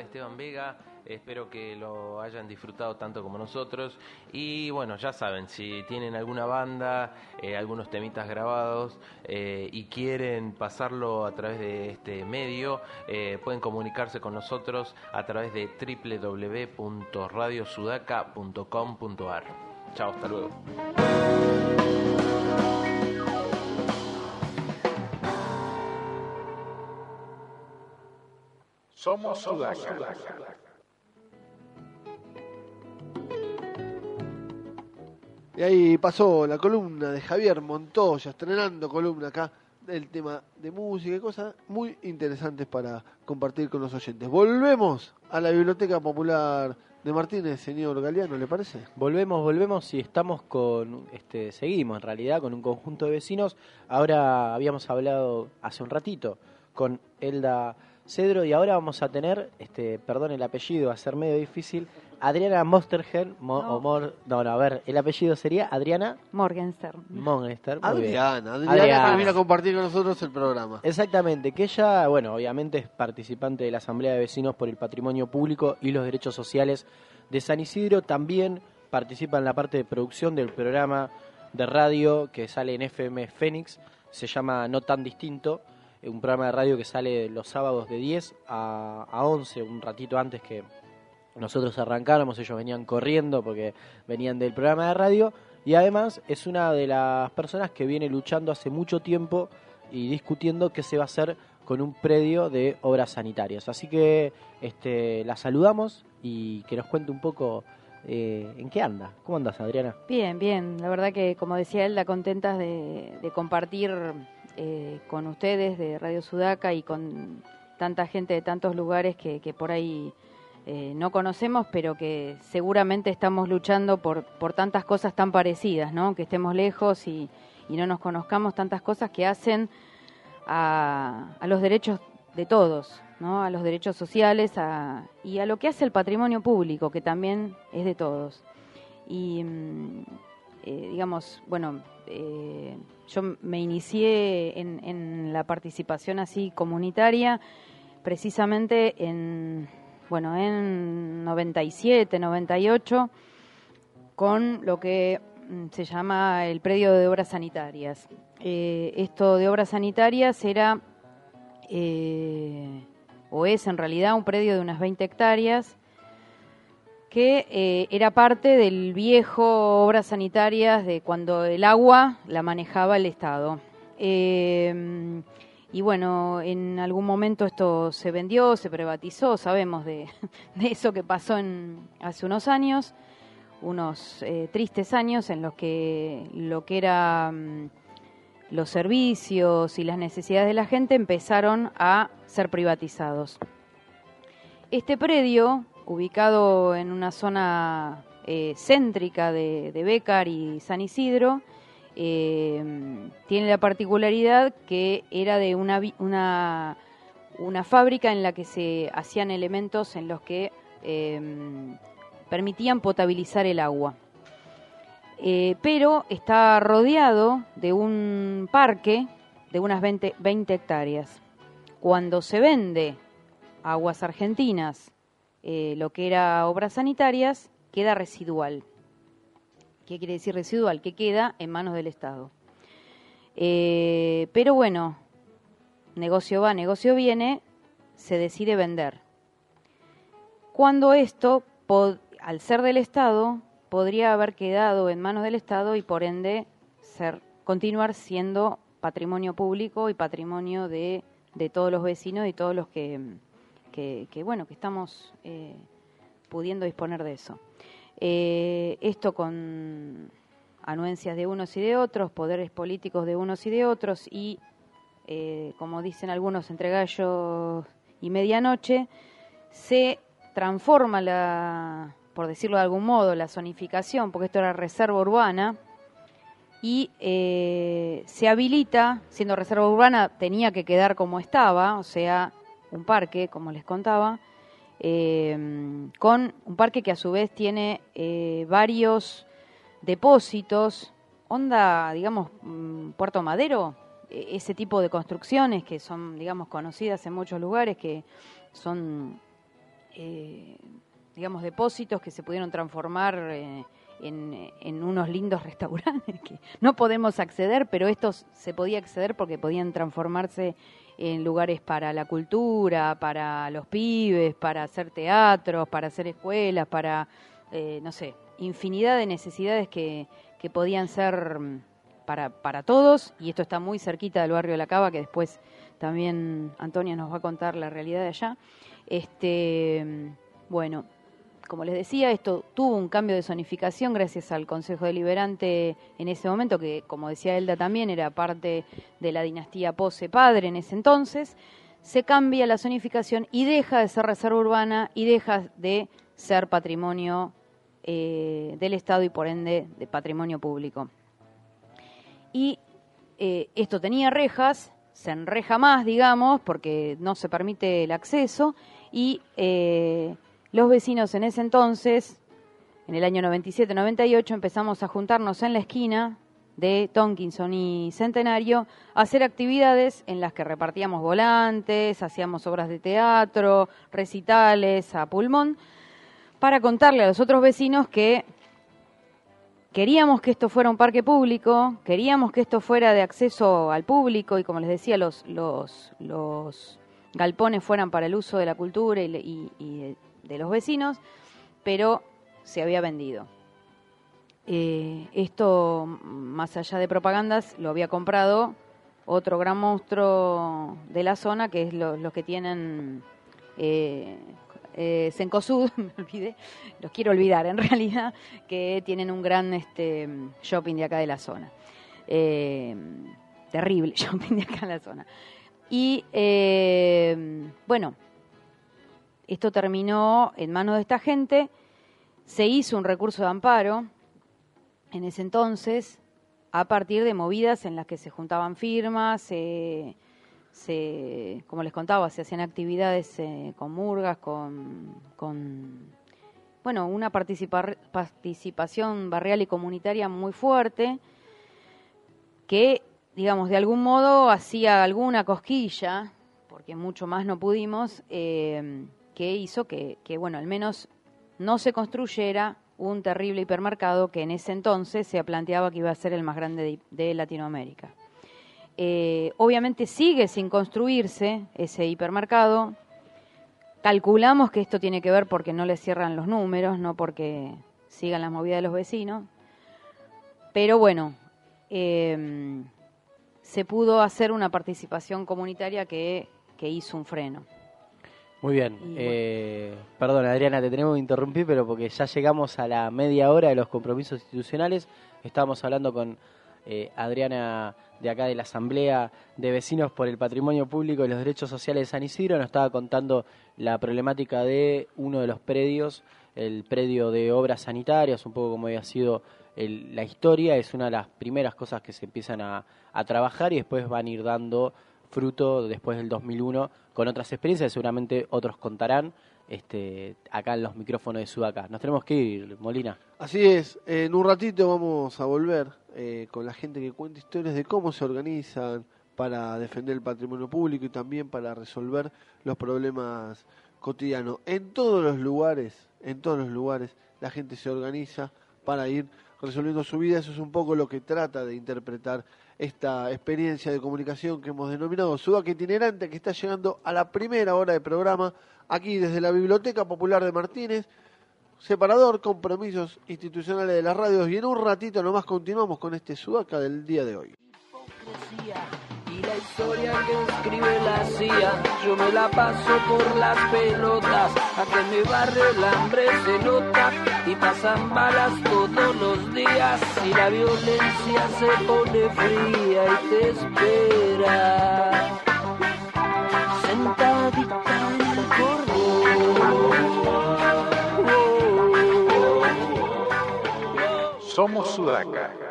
S12: Esteban Vega. Espero que lo hayan disfrutado tanto como nosotros. Y bueno, ya saben, si tienen alguna banda, eh, algunos temitas grabados eh, y quieren pasarlo a través de este medio, eh, pueden comunicarse con nosotros a través de www.radiosudaca.com.ar. Chao, hasta luego.
S6: Somos Sudaca.
S2: Y ahí pasó la columna de Javier Montoya, estrenando columna acá del tema de música y cosas muy interesantes para compartir con los oyentes. Volvemos a la Biblioteca Popular de Martínez, señor Galeano, ¿le parece?
S3: Volvemos, volvemos y estamos con, este, seguimos en realidad con un conjunto de vecinos. Ahora habíamos hablado hace un ratito con Elda Cedro y ahora vamos a tener, este, perdón el apellido, va a ser medio difícil, Adriana Mostergen, Mo-
S13: No.
S3: o Mor- no, no, a ver, el apellido sería Adriana
S13: Morgenstern.
S3: Bien.
S2: Adriana, Adriana, que vino a compartir con nosotros el programa.
S3: Exactamente, que ella, bueno, obviamente es participante de la Asamblea de Vecinos por el Patrimonio Público y los Derechos Sociales de San Isidro, también participa en la parte de producción del programa de radio que sale en FM Fénix, se llama No Tan Distinto, un programa de radio que sale los sábados de 10 a, a 11, un ratito antes que nosotros arrancáramos, ellos venían corriendo porque venían del programa de radio y además es una de las personas que viene luchando hace mucho tiempo y discutiendo qué se va a hacer con un predio de obras sanitarias. Así que este, la saludamos y que nos cuente un poco eh, en qué anda. ¿Cómo andas, Adriana?
S13: Bien, bien. La verdad que, como decía Elda, contentas de, de compartir eh, con ustedes de Radio Sudaca y con tanta gente de tantos lugares que, por ahí eh, no conocemos, pero que seguramente estamos luchando por, por tantas cosas tan parecidas, ¿no? Que estemos lejos y, y no nos conozcamos tantas cosas que hacen a, a los derechos de todos, ¿no? A los derechos sociales a- y a lo que hace el patrimonio público, que también es de todos. Y, mm, eh, digamos, bueno, eh, yo me inicié en, la participación así comunitaria precisamente en, bueno, en 97, 98, con lo que mm, se llama el predio de obras sanitarias. Eh, esto de obras sanitarias era, o es en realidad, un predio de unas 20 hectáreas que eh, era parte del viejo obras sanitarias de cuando el agua la manejaba el Estado. Eh, y bueno, en algún momento esto se vendió, se privatizó, sabemos de, eso que pasó en, hace unos años, unos eh, tristes años en los que lo que era mm, los servicios y las necesidades de la gente empezaron a ser privatizados. Este predio, ubicado en una zona eh, céntrica de, de Bécar y San Isidro, eh, tiene la particularidad que era de una, una, fábrica en la que se hacían elementos en los que eh, permitían potabilizar el agua. Eh, pero está rodeado de un parque de unas 20, 20 hectáreas. Cuando se vende Aguas Argentinas eh, lo que era obras sanitarias, queda residual. ¿Qué quiere decir residual? Que queda en manos del Estado. Eh, pero bueno, negocio va, negocio viene, se decide vender. Cuando esto, al ser del Estado, podría haber quedado en manos del Estado y por ende ser, continuar siendo patrimonio público y patrimonio de, de todos los vecinos y todos los que, que, bueno, que estamos eh, pudiendo disponer de eso. Eh, esto con anuencias de unos y de otros, poderes políticos de unos y de otros y, eh, como dicen algunos, entre gallos y medianoche, se transforma la, por decirlo de algún modo, la zonificación, porque esto era reserva urbana, y se habilita, siendo reserva urbana, tenía que quedar como estaba, o sea, un parque, como les contaba, eh, con un parque que a su vez tiene eh, varios depósitos, onda, digamos, mm, Puerto Madero, e- ese tipo de construcciones que son, digamos, conocidas en muchos lugares, que son, eh, digamos, depósitos que se pudieron transformar eh, en, en unos lindos restaurantes que no podemos acceder, pero estos se podía acceder porque podían transformarse en lugares para la cultura, para los pibes, para hacer teatros, para hacer escuelas, para, eh, no sé, infinidad de necesidades que, que podían ser mm, para, para todos, y esto está muy cerquita del barrio de la Cava, que después también Antonia nos va a contar la realidad de allá. Este, mm, bueno, como les decía, esto tuvo un cambio de zonificación gracias al Consejo Deliberante en ese momento, que como decía Elda también era parte de la dinastía Pose Padre en ese entonces. Se cambia la zonificación y deja de ser reserva urbana y deja de ser patrimonio eh, del Estado y por ende de patrimonio público. Y eh, esto tenía rejas, se enreja más, digamos, porque no se permite el acceso y eh, los vecinos en ese entonces, en el año 97-98, empezamos a juntarnos en la esquina de Tonkinson y Centenario a hacer actividades en las que repartíamos volantes, hacíamos obras de teatro, recitales a pulmón, para contarle a los otros vecinos que queríamos que esto fuera un parque público, queríamos que esto fuera de acceso al público y como les decía, los, galpones fueran para el uso de la cultura y de, de los vecinos, pero se había vendido. Eh, esto, más allá de propagandas, lo había comprado otro gran monstruo de la zona, que es lo- los que tienen eh, eh, Cencosud, me olvidé, los quiero olvidar en realidad, que tienen un gran este, shopping de acá de la zona. Eh, terrible shopping de acá en la zona. Y eh, bueno, esto terminó en manos de esta gente, se hizo un recurso de amparo en ese entonces a partir de movidas en las que se juntaban firmas, se, se- como les contaba, se hacían actividades eh, con murgas, con, con, bueno, una participa- participación barrial y comunitaria muy fuerte que, digamos, de algún modo hacía alguna cosquilla, porque mucho más no pudimos, eh, que hizo que, que, bueno, al menos no se construyera un terrible hipermercado que en ese entonces se planteaba que iba a ser el más grande de, Latinoamérica. Eh, obviamente sigue sin construirse ese hipermercado. Calculamos que esto tiene que ver porque no le cierran los números, no porque sigan las movidas de los vecinos. Pero bueno, eh, se pudo hacer una participación comunitaria que, que hizo un freno.
S3: Muy bien. Eh, perdón, Adriana, te tenemos que interrumpir, pero porque ya llegamos a la media hora de los compromisos institucionales. Estábamos hablando con eh, Adriana de acá de la Asamblea de Vecinos por el Patrimonio Público y los Derechos Sociales de San Isidro. Nos estaba contando la problemática de uno de los predios, el predio de obras sanitarias, un poco como había sido el- la historia. Es una de las primeras cosas que se empiezan a, a trabajar y después van a ir dando fruto después del 2001 con otras experiencias, seguramente otros contarán este, acá en los micrófonos de Sudaca. Nos tenemos que ir, Molina.
S2: Así es, en un ratito vamos a volver eh, con la gente que cuenta historias de cómo se organizan para defender el patrimonio público y también para resolver los problemas cotidianos. En todos los lugares, en todos los lugares, la gente se organiza para ir resolviendo su vida. Eso es un poco lo que trata de interpretar esta experiencia de comunicación que hemos denominado Sudaca Itinerante, que está llegando a la primera hora de programa aquí desde la Biblioteca Popular de Martínez. Separador, compromisos institucionales de las radios. Y en un ratito nomás continuamos con este Sudaca del día de hoy.
S14: La historia que escribe la CIA, yo me la paso por las pelotas, a que mi barrio el hambre se nota y pasan balas todos los días y la violencia se pone fría y te espera. Sentadita en el cordón.
S15: Somos Sudaca.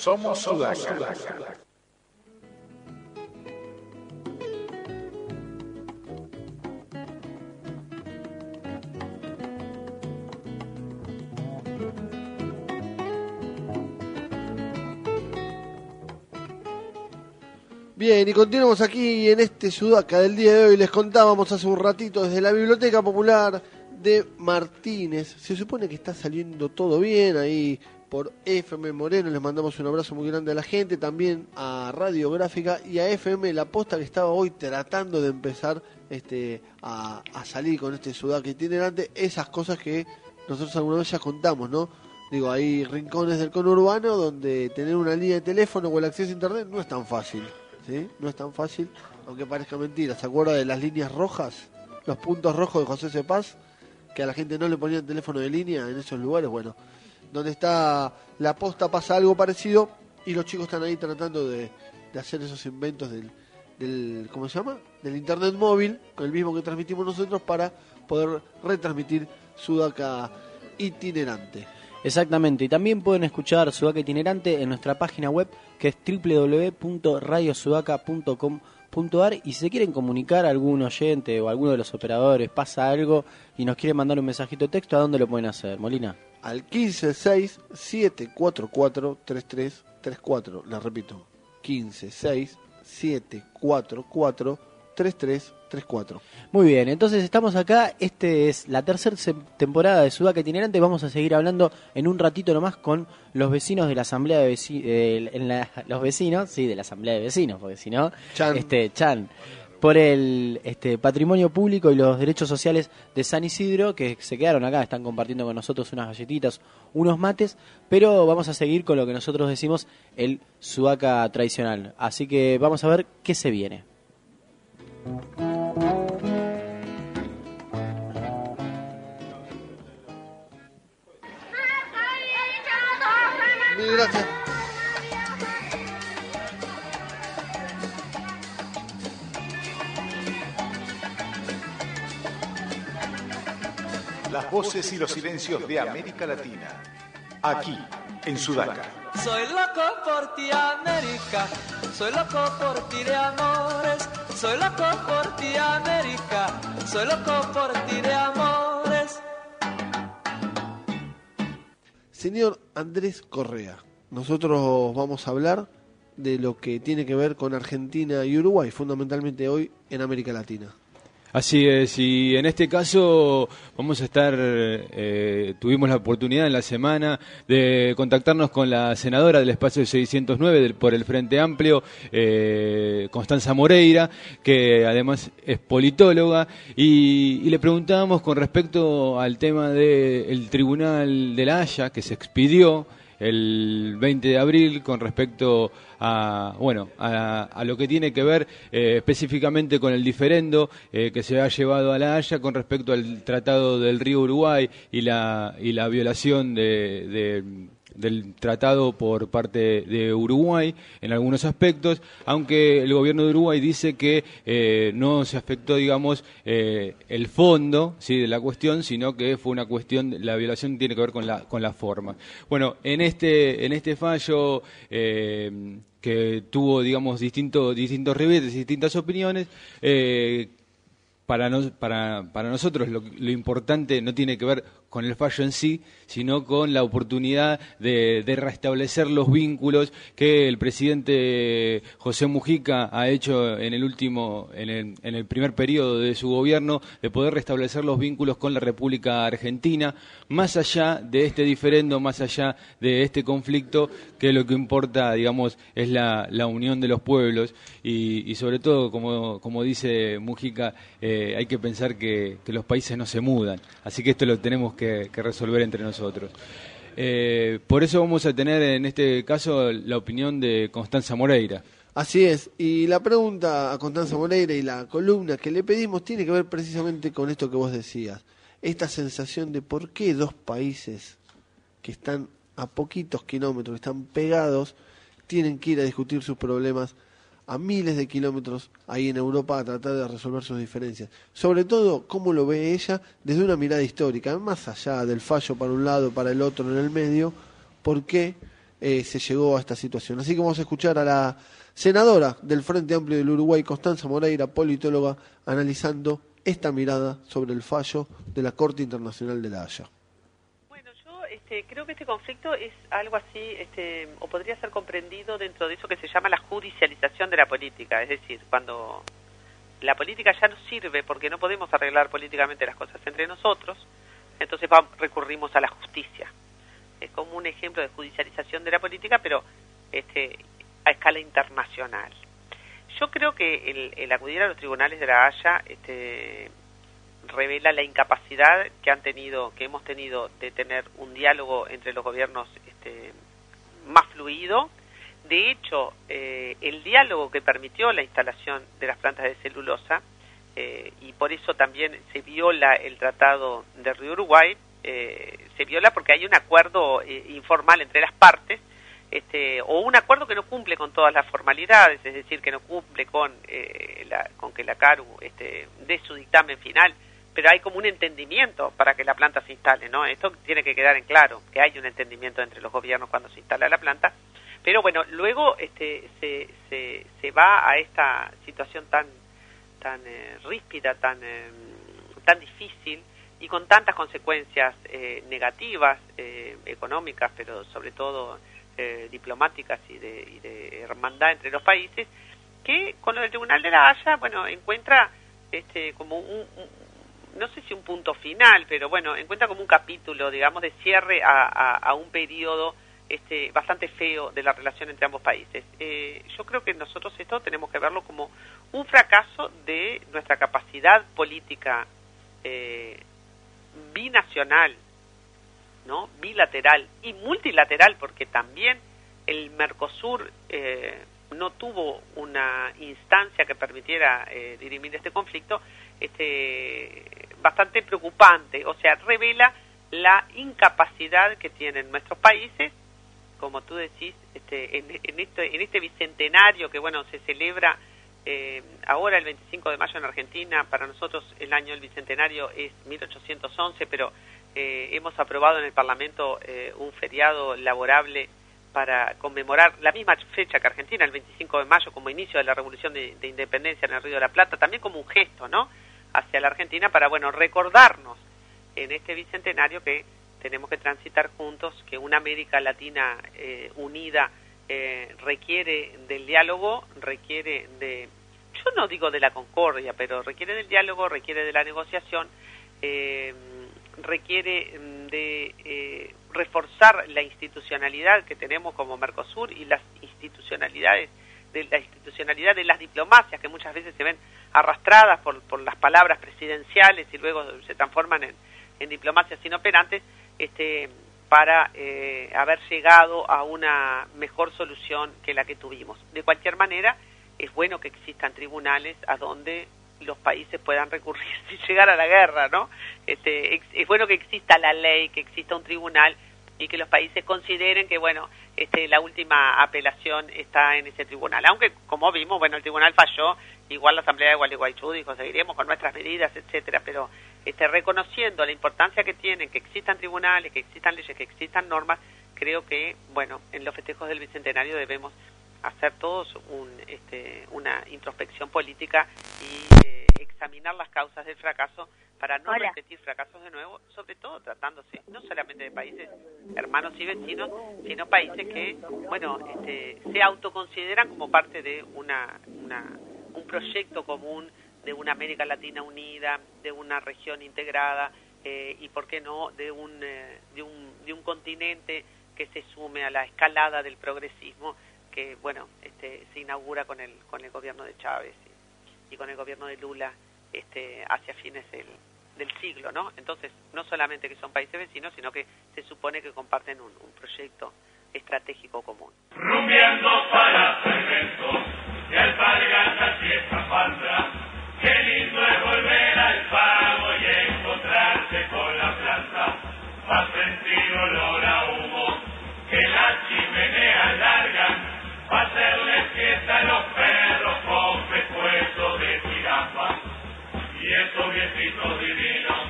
S15: Somos Sudaca.
S2: Bien, y continuamos aquí en este Sudaca del día de hoy. Les contábamos hace un ratito desde la Biblioteca Popular de Martínez. Se supone que está saliendo todo bien ahí por FM Moreno. Les mandamos un abrazo muy grande a la gente, también a Radiográfica y a FM La Posta que estaba hoy tratando de empezar este, a, salir con este Sudaca itinerante. Esas cosas que nosotros alguna vez ya contamos, ¿no? Digo, hay rincones del conurbano donde tener una línea de teléfono o el acceso a internet no es tan fácil. ¿sí? No es tan fácil, aunque parezca mentira. ¿Se acuerda de las líneas rojas? Los puntos rojos de José Cepaz, que a la gente no le ponían teléfono de línea en esos lugares. Bueno, donde está la posta pasa algo parecido y los chicos están ahí tratando de, de hacer esos inventos del, del, ¿cómo se llama? Del internet móvil, con el mismo que transmitimos nosotros, para poder retransmitir Sudaca itinerante.
S3: Exactamente, y también pueden escuchar Sudaca Itinerante en nuestra página web que es www.radiosudaca.com.ar y si se quieren comunicar a algún oyente o alguno de los operadores, pasa algo y nos quieren mandar un mensajito de texto, ¿a dónde lo pueden hacer, Molina?
S2: Al 156-744-3334. La repito, 156-744-3334. 3334.
S3: Muy bien, entonces estamos acá. Este es la tercera temporada de Sudaca Itinerante. Vamos a seguir hablando en un ratito nomás con los vecinos de la asamblea de vecinos, los vecinos, sí, de la asamblea de vecinos, porque si no,
S2: Chan.
S3: este Chan por el este, patrimonio público y los derechos sociales de San Isidro, que se quedaron acá, están compartiendo con nosotros unas galletitas, unos mates, pero vamos a seguir con lo que nosotros decimos el sudaca tradicional. Así que vamos a ver qué se viene.
S6: Las voces y los silencios de América Latina. Aquí, en Sudaca.
S8: Soy loco por ti, América. Soy loco por ti de amores. Soy loco por ti, América. Soy loco por ti de amores.
S2: Señor Andrés Correa, nosotros vamos a hablar de lo que tiene que ver con Argentina y Uruguay, fundamentalmente hoy en América Latina.
S4: Así es, y en este caso vamos a estar, eh, tuvimos la oportunidad en la semana de contactarnos con la senadora del espacio 609 del- por el Frente Amplio, eh, Constanza Moreira, que además es politóloga, y, y le preguntábamos con respecto al tema del Tribunal de la Haya, que se expidió el 20 de abril con respecto a bueno a, a lo que tiene que ver eh, específicamente con el diferendo eh, que se ha llevado a la Haya con respecto al tratado del río Uruguay y la y la violación de, de- del tratado por parte de Uruguay en algunos aspectos, aunque el gobierno de Uruguay dice que eh, no se afectó, digamos, eh, el fondo ¿sí? de la cuestión, sino que fue una cuestión, la violación tiene que ver con la, con la forma. Bueno, en este, en este fallo eh, que tuvo, digamos, distintos, distintos ribetes, distintas opiniones, para, nos- para, para nosotros lo, lo importante no tiene que ver con el fallo en sí, sino con la oportunidad de, restablecer los vínculos que el presidente José Mujica ha hecho en el último, en el, en el primer periodo de su gobierno, de poder restablecer los vínculos con la República Argentina, más allá de este diferendo, más allá de este conflicto, que lo que importa, digamos, es la, la unión de los pueblos. Y, y sobre todo, como, como dice Mujica, eh, hay que pensar que, que los países no se mudan, así que esto lo tenemos que, que resolver entre nosotros. Eh, por eso vamos a tener en este caso la opinión de Constanza Moreira.
S2: Así es, y la pregunta a Constanza Moreira y la columna que le pedimos tiene que ver precisamente con esto que vos decías, esta sensación de por qué dos países que están a poquitos kilómetros, que están pegados, tienen que ir a discutir sus problemas a miles de kilómetros ahí en Europa a tratar de resolver sus diferencias. Sobre todo, cómo lo ve ella desde una mirada histórica, más allá del fallo para un lado, para el otro, en el medio, por qué eh, se llegó a esta situación. Así que vamos a escuchar a la senadora del Frente Amplio del Uruguay, Constanza Moreira, politóloga, analizando esta mirada sobre el fallo de la Corte Internacional de la Haya.
S16: Este, creo que este conflicto es algo así, este, o podría ser comprendido dentro de eso que se llama la judicialización de la política, es decir, cuando la política ya no sirve porque no podemos arreglar políticamente las cosas entre nosotros, entonces recurrimos a la justicia. Es como un ejemplo de judicialización de la política, pero este, a escala internacional. Yo creo que el, el acudir a los tribunales de la Haya este, revela la incapacidad que han tenido, que hemos tenido de tener un diálogo entre los gobiernos este, más fluido. De hecho, eh, el diálogo que permitió la instalación de las plantas de celulosa eh, y por eso también se viola el Tratado de Río Uruguay, eh, se viola porque hay un acuerdo eh, informal entre las partes este, o un acuerdo que no cumple con todas las formalidades, es decir, que no cumple con, eh, la, con que la CARU este, dé su dictamen final, pero hay como un entendimiento para que la planta se instale, ¿no? Esto tiene que quedar en claro, que hay un entendimiento entre los gobiernos cuando se instala la planta, pero bueno, luego este, se, se, va a esta situación tan, tan eh, ríspida, tan, eh, tan difícil y con tantas consecuencias eh, negativas, eh, económicas, pero sobre todo eh, diplomáticas y de, y de hermandad entre los países, que con lo del Tribunal de la Haya, bueno, encuentra este, como un- no sé si un punto final, pero bueno, encuentra como un capítulo, digamos, de cierre a, a- un periodo este, bastante feo de la relación entre ambos países. Eh, yo creo que nosotros esto tenemos que verlo como un fracaso de nuestra capacidad política eh, binacional, ¿no? bilateral y multilateral, porque también el Mercosur eh, no tuvo una instancia que permitiera eh, dirimir este conflicto, este, bastante preocupante, o sea, revela la incapacidad que tienen nuestros países, como tú decís, este, en, en este, en este bicentenario que bueno se celebra eh, ahora el 25 de mayo en Argentina, para nosotros el año del bicentenario es 1811, pero eh, hemos aprobado en el Parlamento eh, un feriado laborable para conmemorar la misma fecha que Argentina, el 25 de mayo, como inicio de la Revolución de, de Independencia en el Río de la Plata, también como un gesto, ¿no?, hacia la Argentina para, bueno, recordarnos en este bicentenario que tenemos que transitar juntos, que una América Latina eh, unida eh, requiere del diálogo, requiere de, yo no digo de la concordia, pero requiere del diálogo, requiere de la negociación, eh, requiere de eh, reforzar la institucionalidad que tenemos como Mercosur y las institucionalidades de la institucionalidad de las diplomacias que muchas veces se ven arrastradas por, por las palabras presidenciales y luego se transforman en, en diplomacias inoperantes este, para eh, haber llegado a una mejor solución que la que tuvimos. De cualquier manera, es bueno que existan tribunales a donde los países puedan recurrir sin llegar a la guerra, ¿no? Este, es bueno que exista la ley, que exista un tribunal y que los países consideren que, bueno, este, la última apelación está en ese tribunal. Aunque, como vimos, bueno, el tribunal falló, igual la Asamblea de Gualeguaychú dijo, seguiremos con nuestras medidas, etcétera, pero este, reconociendo la importancia que tienen, que existan tribunales, que existan leyes, que existan normas, creo que, bueno, en los festejos del Bicentenario debemos hacer todos un, este, una introspección política y eh, examinar las causas del fracaso para no
S17: Hola.
S16: repetir fracasos de nuevo, sobre todo tratándose no solamente de países hermanos y vecinos, sino países que, bueno, este, se autoconsideran como parte de una, una, un proyecto común de una América Latina unida, de una región integrada eh, y, ¿por qué no?, de un, eh, de, un, de un continente que se sume a la escalada del progresismo que, bueno, este, se inaugura con el, con el gobierno de Chávez y, y con el gobierno de Lula este, hacia fines del, del siglo, ¿no? Entonces, no solamente que son países vecinos, sino que se supone que comparten un, un proyecto estratégico común.
S8: Rumiando para cemento y alpargatas y espafandra. Qué lindo es volver al pago y encontrarse con la plaza. Pa' sentir olor a humo que las chimeneas largan. Pa' hacerle fiesta a los viejitos divinos,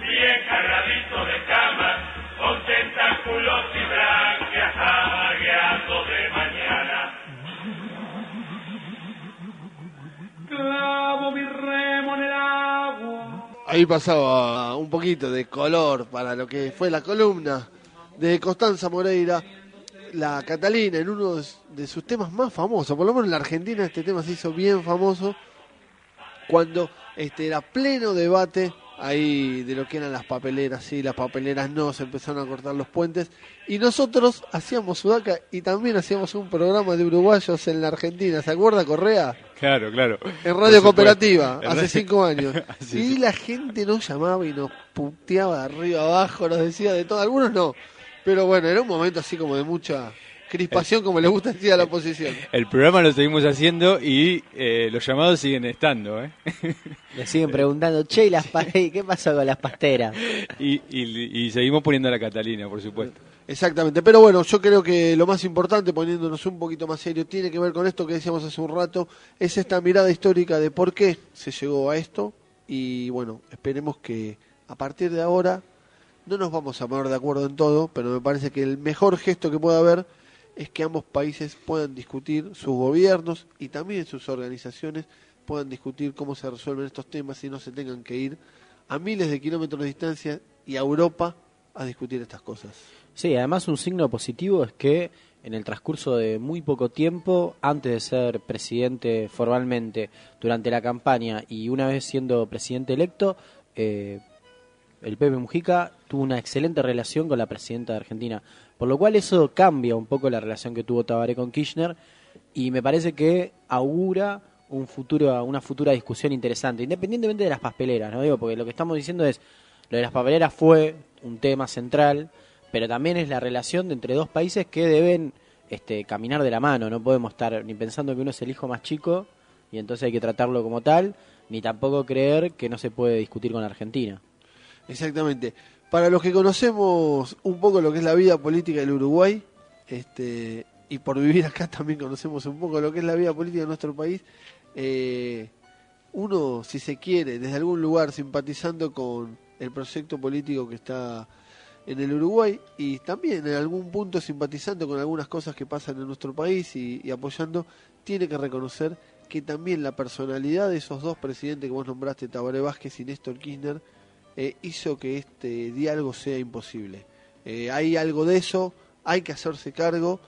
S8: bien cargaditos de cama, con tentáculos y branquias amargueando de mañana.
S17: Clavo mi remo en el agua.
S2: Ahí pasaba un poquito de color para lo que fue la columna de Constanza Moreira, la Catalina, en uno de- de sus temas más famosos. Por lo menos en la Argentina este tema se hizo bien famoso cuando este era pleno debate ahí de lo que eran las papeleras, sí, las papeleras no, se empezaron a cortar los puentes y nosotros hacíamos Sudaca y también hacíamos un programa de uruguayos en la Argentina, ¿se acuerda Correa?
S4: Claro, claro.
S2: En Radio. Cooperativa,
S4: En
S2: hace
S4: radio-
S2: cinco años.
S4: Así
S2: y la gente nos llamaba y nos puteaba de arriba abajo, nos decía de todo. Algunos no. Pero bueno, era un momento así como de mucha crispación, como le gusta decir a la oposición.
S4: El programa lo seguimos haciendo y eh, los llamados siguen estando, ¿eh?
S3: Le siguen preguntando, che, ¿y las ¿qué pasó con las pasteras?
S4: y, y- y seguimos poniendo a la Catalina, por supuesto.
S2: Exactamente, pero bueno, yo creo que lo más importante, poniéndonos un poquito más serio, tiene que ver con esto que decíamos hace un rato, es esta mirada histórica de por qué se llegó a esto y bueno, esperemos que a partir de ahora no nos vamos a poner de acuerdo en todo, pero me parece que el mejor gesto que puede haber es que ambos países puedan discutir, sus gobiernos y también sus organizaciones puedan discutir cómo se resuelven estos temas y no se tengan que ir a miles de kilómetros de distancia y a Europa a discutir estas cosas.
S3: Sí, además un signo positivo es que en el transcurso de muy poco tiempo, antes de ser presidente formalmente durante la campaña y una vez siendo presidente electo, eh, el Pepe Mujica tuvo una excelente relación con la presidenta de Argentina, por lo cual eso cambia un poco la relación que tuvo Tabaré con Kirchner y me parece que augura un futuro, una futura discusión interesante, independientemente de las papeleras, ¿no? Digo, porque lo que estamos diciendo es, lo de las papeleras fue un tema central, pero también es la relación de entre dos países que deben este, caminar de la mano, no podemos estar ni pensando que uno es el hijo más chico y entonces hay que tratarlo como tal, ni tampoco creer que no se puede discutir con Argentina.
S2: Exactamente. Para los que conocemos un poco lo que es la vida política del Uruguay, este, y por vivir acá también conocemos un poco lo que es la vida política de nuestro país, eh, uno, si se quiere, desde algún lugar simpatizando con el proyecto político que está en el Uruguay y también en algún punto simpatizando con algunas cosas que pasan en nuestro país y, apoyando, tiene que reconocer que también la personalidad de esos dos presidentes que vos nombraste, Tabaré Vázquez y Néstor Kirchner, eh, hizo que este diálogo sea imposible. Eh, hay algo de eso, hay que hacerse cargo,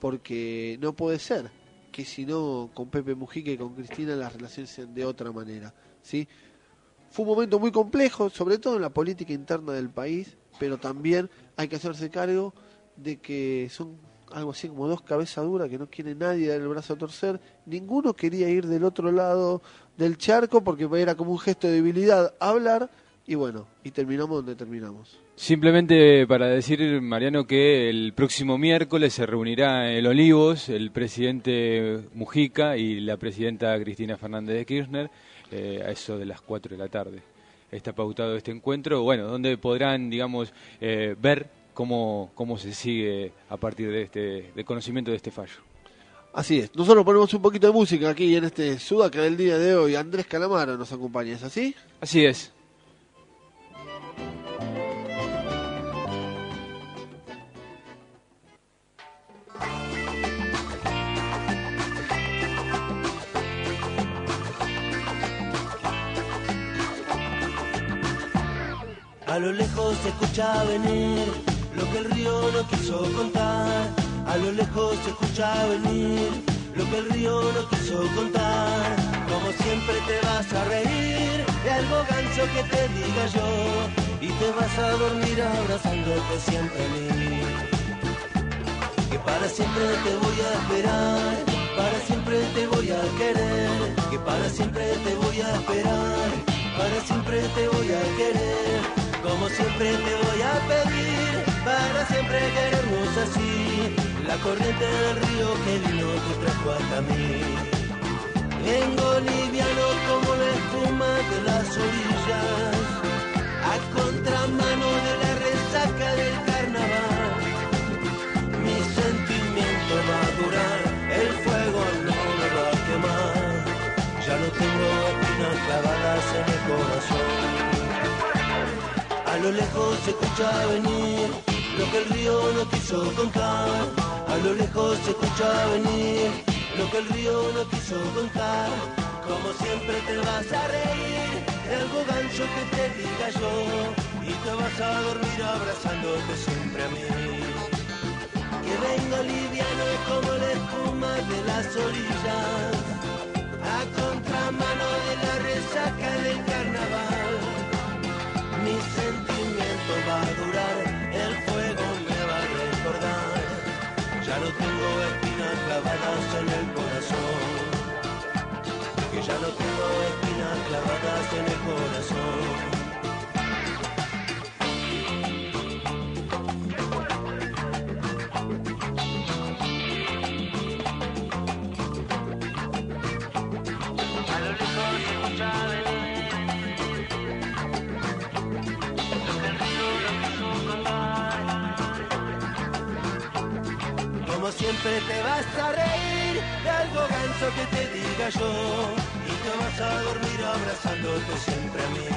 S2: porque no puede ser que si no con Pepe Mujica y con Cristina las relaciones sean de otra manera. ¿sí? Fue un momento muy complejo, sobre todo en la política interna del país, pero también hay que hacerse cargo de que son algo así como dos cabezas duras que no quiere nadie dar el brazo a torcer. Ninguno quería ir del otro lado del charco porque era como un gesto de debilidad hablar y bueno, y terminamos donde terminamos.
S4: Simplemente para decir, Mariano, que el próximo miércoles se reunirá en el Olivos el presidente Mujica y la presidenta Cristina Fernández de Kirchner eh, a eso de las 4 de la tarde. Está pautado este encuentro, bueno, donde podrán, digamos, eh, ver cómo, cómo se sigue a partir de este de conocimiento de este fallo.
S2: Así es. Nosotros ponemos un poquito de música aquí en este Sudaca del día de hoy. Andrés Calamaro nos acompaña, ¿es así?
S4: Así es.
S18: A lo lejos se escucha venir lo que el río no quiso contar. A lo lejos se escucha venir lo que el río no quiso contar. Como siempre te vas a reír de algo ganso que te diga yo. Y te vas a dormir abrazándote siempre a mí. Que para siempre te voy a esperar, para siempre te voy a querer. Que para siempre te voy a esperar, para siempre te voy a querer. Como siempre te voy a pedir, para siempre querernos así. La corriente del río que vino te trajo hasta mí. Vengo liviano como la espuma de las orillas, a contramano lo lejos se escucha venir lo que el río no quiso contar. A lo lejos se escucha venir lo que el río no quiso contar. Como siempre te vas a reír de algo gancho que te diga yo. Y te vas a dormir abrazándote siempre a mí. Que venga liviano como la espuma de las orillas. A contramano de la resaca del clavadas en el corazón, que ya no tengo espinas clavadas en el corazón. Siempre te vas a reír de algo ganso que te diga yo y te vas a dormir abrazándote siempre a mí.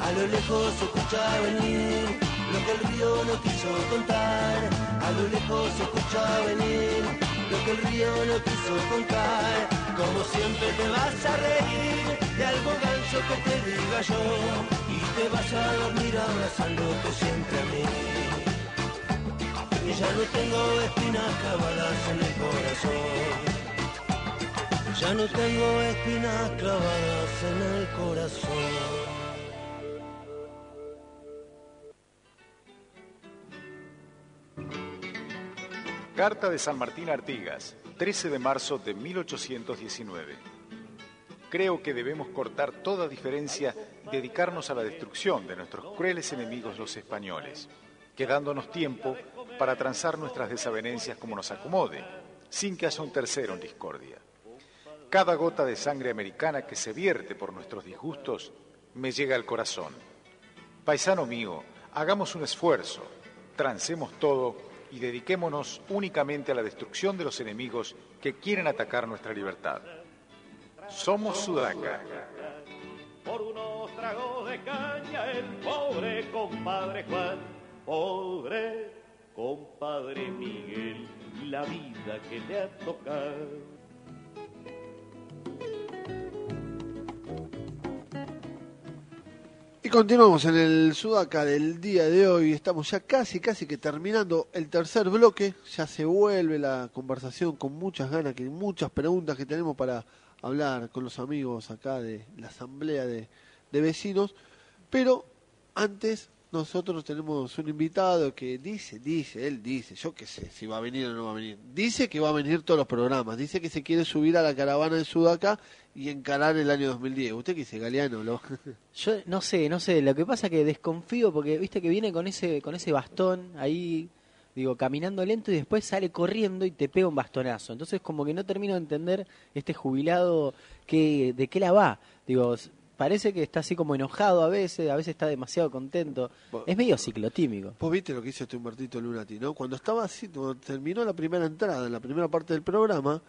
S18: A lo lejos se escucha venir lo que el río no quiso contar. A lo lejos se escucha venir lo que el río no quiso contar. Como siempre te vas a reír de algo ganso que te diga yo y te vas a dormir abrazándote siempre a mí. Y ya no tengo espinas clavadas en el corazón. Ya no tengo espinas clavadas en el corazón.
S6: Carta de San Martín Artigas, 13 de marzo de 1819. Creo que debemos cortar toda diferencia y dedicarnos a la destrucción de nuestros crueles enemigos los españoles, quedándonos tiempo para transar nuestras desavenencias como nos acomode, sin que haya un tercero en discordia. Cada gota de sangre americana que se vierte por nuestros disgustos me llega al corazón. Paisano mío, hagamos un esfuerzo, transemos todo y dediquémonos únicamente a la destrucción de los enemigos que quieren atacar nuestra libertad. Somos Sudaca.
S19: Por unos tragos de caña el pobre compadre Juan, pobre compadre Miguel, la vida que le ha tocado.
S2: Y continuamos en el Sudaca del día de hoy. Estamos ya casi, casi que terminando el tercer bloque. Ya se vuelve la conversación con muchas ganas, que muchas preguntas que tenemos para hablar con los amigos acá de la asamblea de, de vecinos. Pero antes nosotros tenemos un invitado que dice, dice, él dice, yo qué sé si va a venir o no va a venir. Dice que va a venir todos los programas. Dice que se quiere subir a la caravana de Sudaca y encarar el año 2010. ¿Usted qué dice, Galeano? Lo...
S3: Yo no sé, no sé, lo que pasa que desconfío porque viste que viene con ese con ese bastón ahí digo, caminando lento y después sale corriendo y te pega un bastonazo. Entonces como que no termino de entender este jubilado que de qué la va. Digo, parece que está así como enojado a veces, a veces está demasiado contento. Es medio ciclotímico.
S2: Vos viste lo que hizo este Humbertito Lunati, ¿no? Cuando estaba así, cuando terminó la primera entrada, en la primera parte del programa,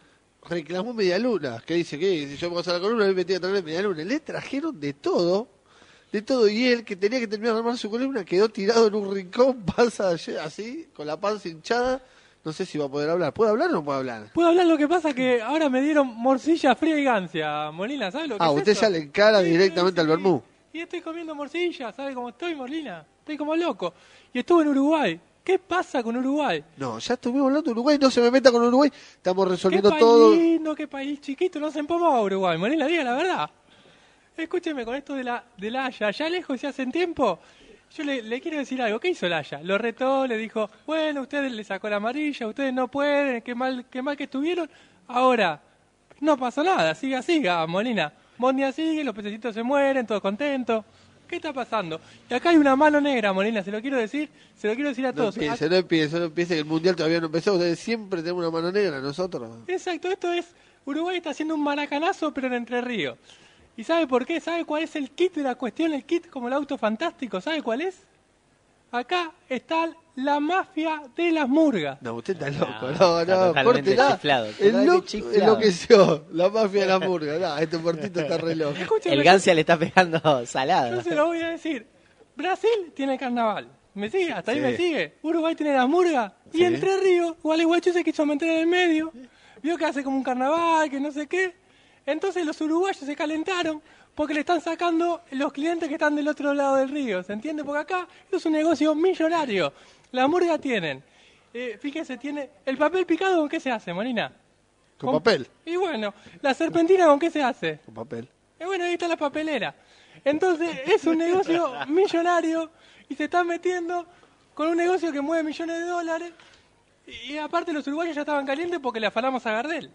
S2: reclamó media luna. Que dice que si yo me paso la columna, él me tenía que traer media luna. Le trajeron de todo, de todo. Y él, que tenía que terminar de armar su columna, quedó tirado en un rincón, pasa así, con la panza hinchada. No sé si va a poder hablar. ¿Puede hablar o no puede hablar?
S9: Puedo hablar lo que pasa que ahora me dieron morcilla fría y gancia, Molina, ¿sabes lo que
S2: Ah,
S9: es
S2: usted
S9: eso?
S2: ya le encara directamente al Bermú.
S9: Y estoy comiendo morcilla, ¿sabe cómo estoy, Molina? Estoy como loco. Y estuve en Uruguay. ¿Qué pasa con Uruguay?
S2: No, ya estuvimos hablando de Uruguay, no se me meta con Uruguay. Estamos
S9: Qué
S2: resolviendo
S9: país
S2: todo.
S9: lindo, qué país chiquito, no se empomó Uruguay. Molina, diga la verdad. Escúcheme con esto de la, de la Haya, allá lejos se hacen tiempo. Yo le, le quiero decir algo. ¿Qué hizo el Haya? Lo retó, le dijo, bueno, ustedes le sacó la amarilla, ustedes no pueden, qué mal, qué mal que estuvieron. Ahora, no pasó nada, siga, siga, Molina. Mondia sigue, los pececitos se mueren, todos contentos. ¿Qué está pasando? Y acá hay una mano negra, Molina, se lo quiero decir, se lo quiero decir a
S2: No
S9: todos.
S2: empiece, no empiece, no empiece, que el mundial todavía no empezó. Ustedes siempre tenemos una mano negra, nosotros.
S9: Exacto, esto es, Uruguay está haciendo un maracanazo pero en Entre Ríos. ¿Y sabe por qué? ¿Sabe cuál es el kit de la cuestión? El kit como el auto fantástico, ¿sabe cuál es? Acá está la mafia de las murgas.
S2: No, usted está loco, no, no,
S3: totalmente
S2: córtela.
S3: chiflado,
S2: El loco enloqueció, la mafia de la murga. No, este portito está re loco.
S3: El Gancia le está pegando
S9: Yo
S3: salada.
S9: se lo voy a decir. Brasil tiene carnaval. ¿Me sigue? ¿Hasta ahí
S3: Sí.
S9: me sigue? Uruguay tiene la murga. Y. Entre Ríos, Gualeguaychú se quiso meter en el medio. Vio que hace como un carnaval, que no sé qué. Entonces los uruguayos se calentaron porque le están sacando los clientes que están del otro lado del río. ¿Se entiende? Porque acá es un negocio millonario. La murga tienen. Eh, fíjese, tiene el papel picado con qué se hace, Molina.
S2: Con papel.
S9: Y bueno, la serpentina con qué se hace.
S2: Con papel.
S9: Y bueno, ahí está la papelera. Entonces, es un negocio millonario y se están metiendo con un negocio que mueve millones de dólares. Y, aparte los uruguayos ya estaban calientes porque le afanamos a Gardel.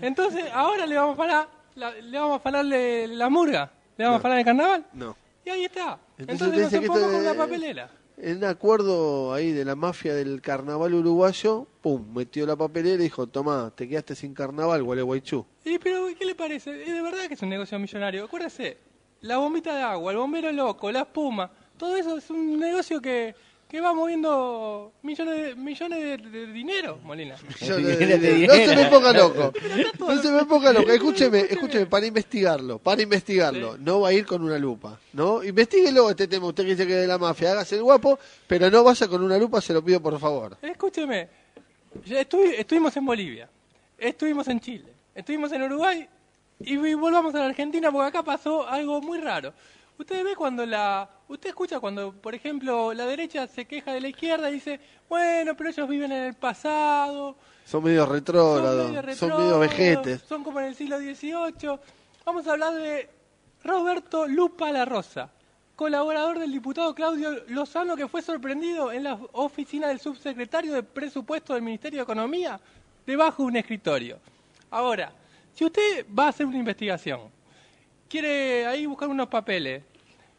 S9: Entonces, ahora le vamos a afanar, la- le vamos a afanarle la murga. Le vamos a afanar el carnaval.
S2: No.
S9: Y ahí está.
S2: Entonces
S9: Entonces,
S2: usted
S9: nos
S2: dice que esto
S9: empomos con
S2: es-
S9: la papelera.
S2: En un acuerdo ahí de la mafia del carnaval uruguayo, pum, metió la papelera y dijo, toma, te quedaste sin carnaval, Gualeguaychú.
S9: Y pero, ¿qué le parece? Es de verdad que es un negocio millonario. Acuérdese, la bombita de agua, el bombero loco, la espuma, todo eso es un negocio que, que va moviendo millones de, millones de, de dinero, Molina.
S2: Yo le- le- no se me ponga loco. No se me ponga loco. Escúcheme, escúcheme, para investigarlo, para investigarlo. No va a ir con una lupa, ¿no? Investíguelo este tema. Usted que dice que es de la mafia, hágase el guapo, pero no vaya con una lupa, se lo pido por favor.
S9: Escúcheme, estuvi- estuvimos en Bolivia, estuvimos en Chile, estuvimos en Uruguay y, y volvamos a la Argentina porque acá pasó algo muy raro. Usted ve cuando la... Usted escucha cuando, por ejemplo, la derecha se queja de la izquierda y dice, bueno, pero ellos viven en el pasado,
S2: Son medio retrógrados,
S9: medio
S2: son medio vejetes.
S9: Son como en el siglo XVIII. Vamos a hablar de Roberto Lupa La Rosa, colaborador del diputado Claudio Lozano, que fue sorprendido en la oficina del subsecretario de Presupuesto del Ministerio de Economía, debajo de un escritorio. Ahora, si usted va a hacer una investigación, quiere ahí buscar unos papeles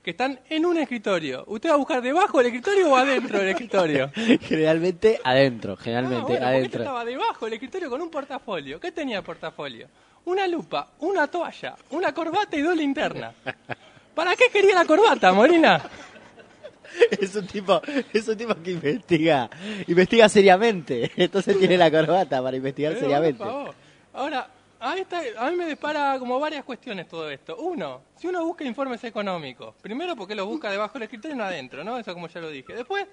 S9: que están en un escritorio, ¿usted va a buscar debajo del escritorio o adentro del escritorio?
S3: Generalmente adentro,
S9: Ah,
S3: generalmente
S9: bueno, porque este
S3: adentro.
S9: estaba debajo del escritorio con un portafolio. ¿Qué tenía el portafolio? Una lupa, una toalla, una corbata y dos linternas. ¿Para qué quería la corbata, Molina?
S3: Es un tipo, es un tipo que investiga, investiga seriamente. Entonces tiene la corbata para investigar
S9: Pero,
S3: seriamente.
S9: por favor. Ahora, a, esta- a mí me dispara como varias cuestiones todo esto. Uno, si uno busca informes económicos, primero porque los busca debajo del escritorio y no adentro, ¿no? Eso como ya lo dije. Después,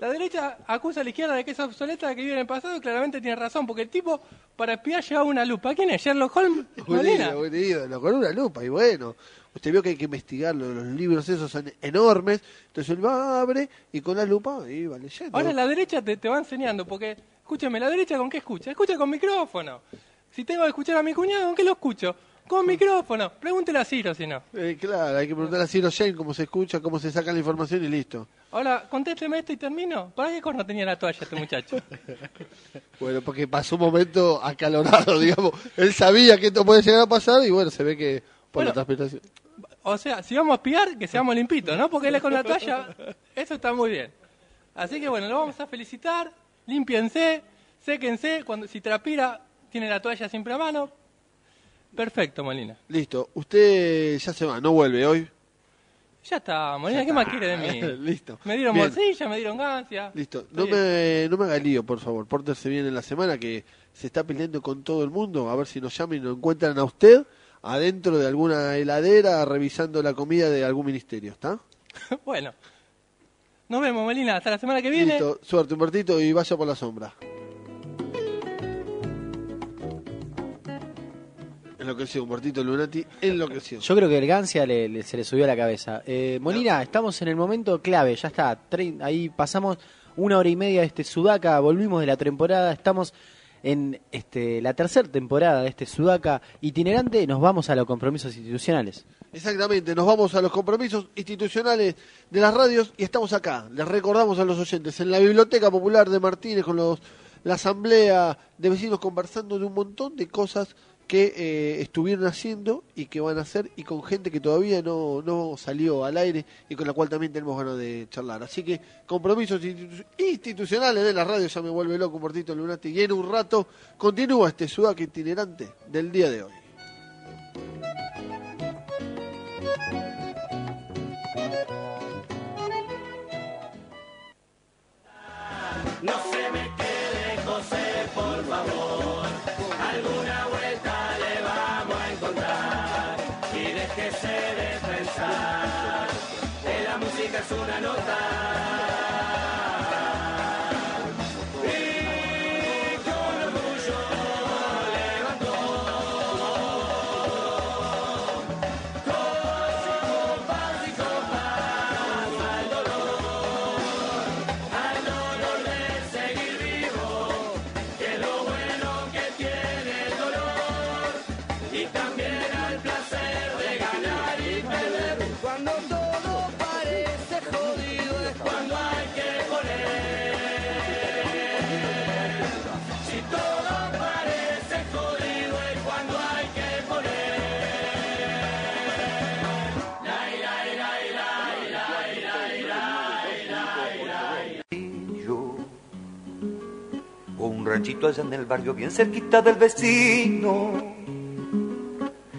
S9: la derecha acusa a la izquierda de que es obsoleta, de que vive en el pasado y claramente tiene razón, porque el tipo para espiar llevaba una lupa. ¿Quién es? ¿Sherlock Holmes? Molina.
S2: un ídolo, con una lupa, y bueno, usted vio que hay que investigarlo, los libros esos son enormes, entonces él va, abre y con la lupa y va leyendo.
S9: Ahora la derecha te, te va enseñando, porque, escúchame, la derecha con qué escucha? Escucha con micrófono. Si tengo que escuchar a mi cuñado, ¿con qué lo escucho? Con micrófono. Pregúntele a Ciro si no.
S2: Eh, claro, hay que preguntar a Ciro Shane cómo se escucha, cómo se saca la información y listo.
S9: Ahora, contésteme esto y termino. ¿Para qué corno tenía la toalla este muchacho?
S2: Bueno, porque pasó un momento acalorado, digamos. Él sabía que esto puede llegar a pasar y bueno, se ve que por
S9: Bueno.
S2: la transpiración.
S9: O sea, si vamos a espiar, que seamos limpitos, ¿no? Porque él es con la toalla, eso está muy bien. Así que bueno, lo vamos a felicitar, límpiense, séquense, cuando si transpira, tiene la toalla siempre a mano. Perfecto, Molina.
S2: Listo, usted ya se va, no vuelve hoy.
S9: Ya está, Molina, ¿qué más quiere de mí?
S2: Listo.
S9: Me dieron
S2: Bien.
S9: bolsilla, me dieron gancia.
S2: Listo, no me, no me haga lío, por favor. Pórtese bien en la semana que se está peleando con todo el mundo. A ver si nos llaman y nos encuentran a usted adentro de alguna heladera revisando la comida de algún ministerio, ¿está?
S9: bueno, nos vemos, Molina, hasta la semana que viene.
S2: Listo, suerte, Humbertito, y vaya por la sombra. Enloqueció, Humbertito Lunati, enloqueció.
S3: Yo creo que el Gancia le- le- se le subió a la cabeza. Eh, Molina, estamos en el momento clave, ya está. Trein- ahí pasamos una hora y media de este Sudaca, volvimos de la temporada, estamos en este, la tercera temporada de este Sudaca itinerante, nos vamos a los compromisos institucionales.
S2: Exactamente, nos vamos a los compromisos institucionales de las radios y estamos acá. Les recordamos a los oyentes en la Biblioteca Popular de Martínez con los, la asamblea de vecinos conversando de un montón de cosas que eh, estuvieron haciendo y que van a hacer y con gente que todavía no, no salió al aire y con la cual también tenemos ganas de charlar. Así que compromisos institu- institucionales de la radio, ya me vuelve loco Portito Lunati y en un rato continúa este sudaca itinerante del día de hoy.
S8: No es una nota.
S20: Ranchito allá en el barrio, bien cerquita del vecino.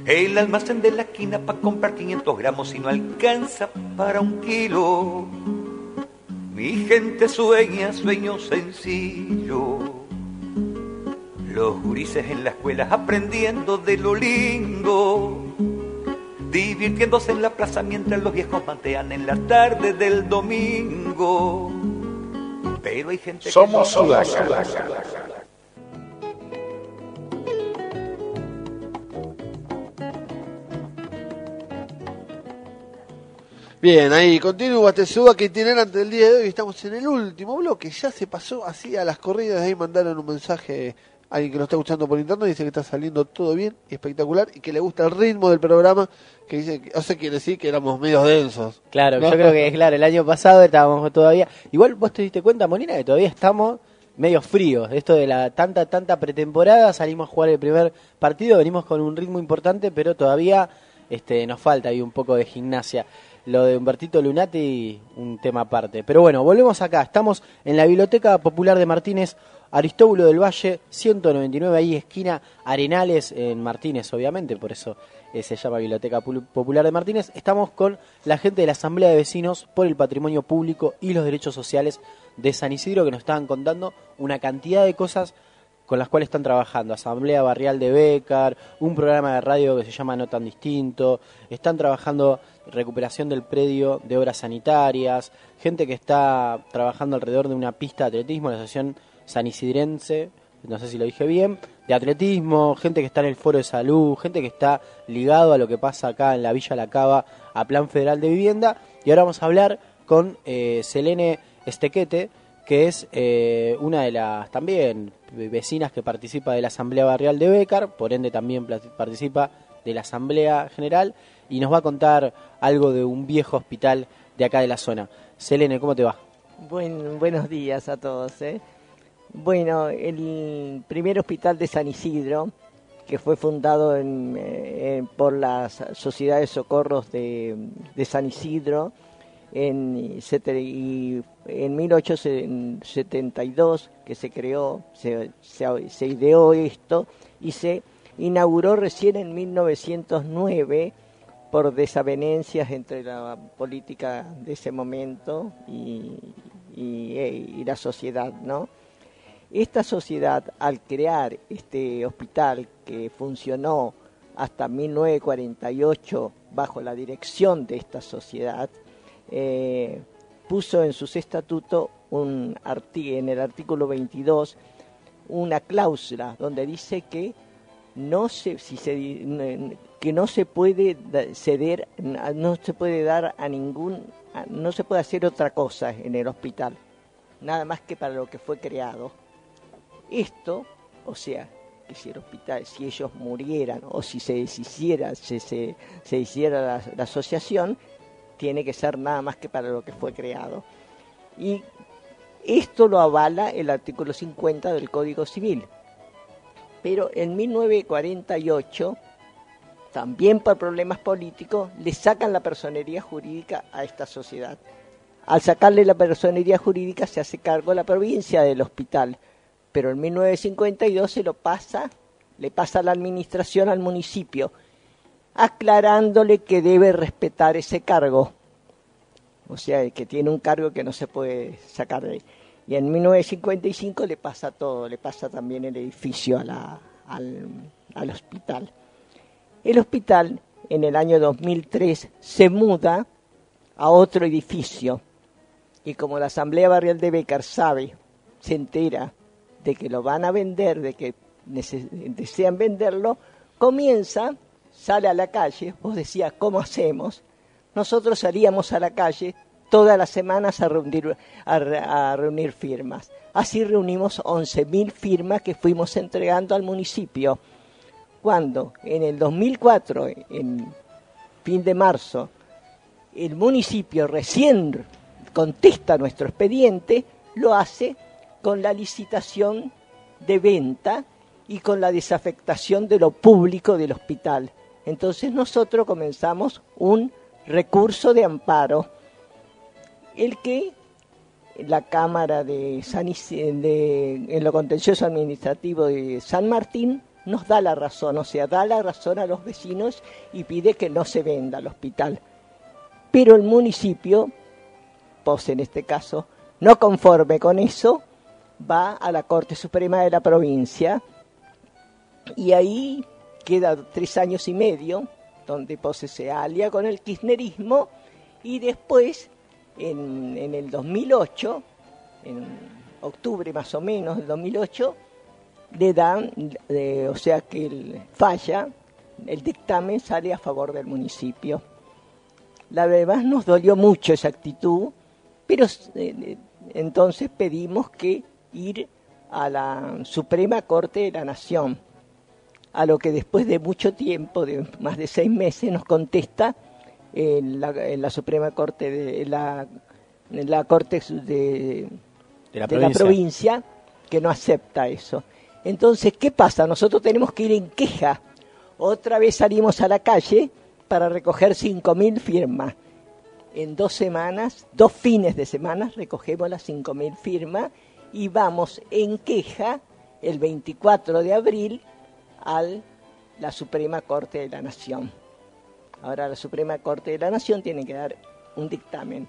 S20: El almacén de la esquina para comprar 500 gramos y no alcanza para un kilo. Mi gente sueña sueños sencillos. Los gurises en la escuela aprendiendo de lo lindo. Divirtiéndose en la plaza mientras los viejos mantean en la tarde del domingo. Pero hay gente
S6: Somos
S20: que no
S2: Bien, ahí continúa este Sudaca itinerante del día de hoy. Estamos en el último bloque. Ya se pasó así a las corridas. Ahí mandaron un mensaje a alguien que lo está escuchando por internet. Dice que está saliendo todo bien y espectacular y que le gusta el ritmo del programa. Que dice, que, o sea, quiere decir que éramos medios densos.
S3: Claro,
S2: ¿no?
S3: yo creo que, claro, el año pasado estábamos todavía... Igual vos te diste cuenta, Molina, que todavía estamos medio fríos. Esto de la tanta, tanta pretemporada, salimos a jugar el primer partido, venimos con un ritmo importante, pero todavía este, nos falta ahí un poco de gimnasia. Lo de Humbertito Lunati, un tema aparte. Pero bueno, volvemos acá. Estamos en la Biblioteca Popular de Martínez, Aristóbulo del Valle, 199, ahí esquina Arenales, en Martínez, obviamente, por eso eh, se llama Biblioteca Pul- Popular de Martínez. Estamos con la gente de la Asamblea de Vecinos por el Patrimonio Público y los Derechos Sociales de San Isidro, que nos estaban contando una cantidad de cosas con las cuales están trabajando. Asamblea Barrial de Becar, un programa de radio que se llama No Tan Distinto, están trabajando recuperación del predio de obras sanitarias, gente que está trabajando alrededor de una pista de atletismo, la Asociación San Isidrense, no sé si lo dije bien, de atletismo, gente que está en el foro de salud, gente que está ligado a lo que pasa acá en la Villa La Cava, a Plan Federal de Vivienda. Y ahora vamos a hablar con eh, Selene Estequete, que es eh, una de las también vecinas que participa de la Asamblea Barrial de Becar, por ende también participa de la Asamblea General y nos va a contar algo de un viejo hospital de acá de la zona. Selene, ¿cómo te va?
S21: Buen, buenos días a todos. ¿eh? Bueno, el primer hospital de San Isidro, que fue fundado en, eh, por las sociedades socorros de, de San Isidro en, en 1872, que se creó, se, se, se ideó esto y se inauguró recién en 1909 por desavenencias entre la política de ese momento eh, y la sociedad, ¿no? Esta sociedad, al crear este hospital que funcionó hasta 1948 bajo la dirección de esta sociedad, eh, puso en sus estatutos un en el artículo 22 una cláusula donde dice que no se, si se que no se puede ceder, no se puede dar a ningún, no se puede hacer otra cosa en el hospital, nada más que para lo que fue creado. Esto, o sea, que si el hospital, si ellos murieran o si se deshiciera, se, se hiciera la, la asociación, tiene que ser nada más que para lo que fue creado. Y esto lo avala el artículo 50 del Código Civil. Pero en 1948, también por problemas políticos, le sacan la personería jurídica a esta sociedad. Al sacarle la personería jurídica se hace cargo la provincia del hospital, pero en 1952 se lo pasa, le pasa la administración al municipio, aclarándole que debe respetar ese cargo. O sea, que tiene un cargo que no se puede sacar de ahí. Y en 1955 le pasa todo, le pasa también el edificio al hospital. El hospital en el año 2003 se muda a otro edificio y como la Asamblea Barrial de Becar sabe, se entera de que lo van a vender, de que desean venderlo, comienza, sale a la calle, vos decías, ¿cómo hacemos? Nosotros salíamos a la calle todas las semanas a reunir, a, re- a reunir firmas. Así reunimos 11.000 firmas que fuimos entregando al municipio. Cuando en el 2004, en fin de marzo, el municipio recién contesta nuestro expediente, lo hace con la licitación de venta y con la desafectación de lo público del hospital. Entonces nosotros comenzamos un recurso de amparo, el que la Cámara de San de, en lo contencioso administrativo de San Martín nos da la razón, o sea, da la razón a los vecinos y pide que no se venda el hospital. Pero el municipio, POS en este caso, no conforme con eso, va a la Corte Suprema de la provincia y ahí queda tres años y medio, donde Pose se alia con el kirchnerismo y después, en, en el 2008, en octubre más o menos del 2008, le dan, eh, o sea que el, falla, el dictamen sale a favor del municipio. La verdad nos dolió mucho esa actitud, pero eh, entonces pedimos que ir a la Suprema Corte de la Nación, a lo que después de mucho tiempo, de más de seis meses, nos contesta en la, en la Suprema Corte de la, en la Corte de,
S3: De la
S21: de
S3: provincia.
S21: provincia que no acepta eso. Entonces, ¿qué pasa? Nosotros tenemos que ir en queja. Otra vez salimos a la calle para recoger 5.000 firmas. En dos semanas, dos fines de semana, recogemos las 5.000 firmas y vamos en queja el 24 de abril a la Suprema Corte de la Nación. Ahora la Suprema Corte de la Nación tiene que dar un dictamen.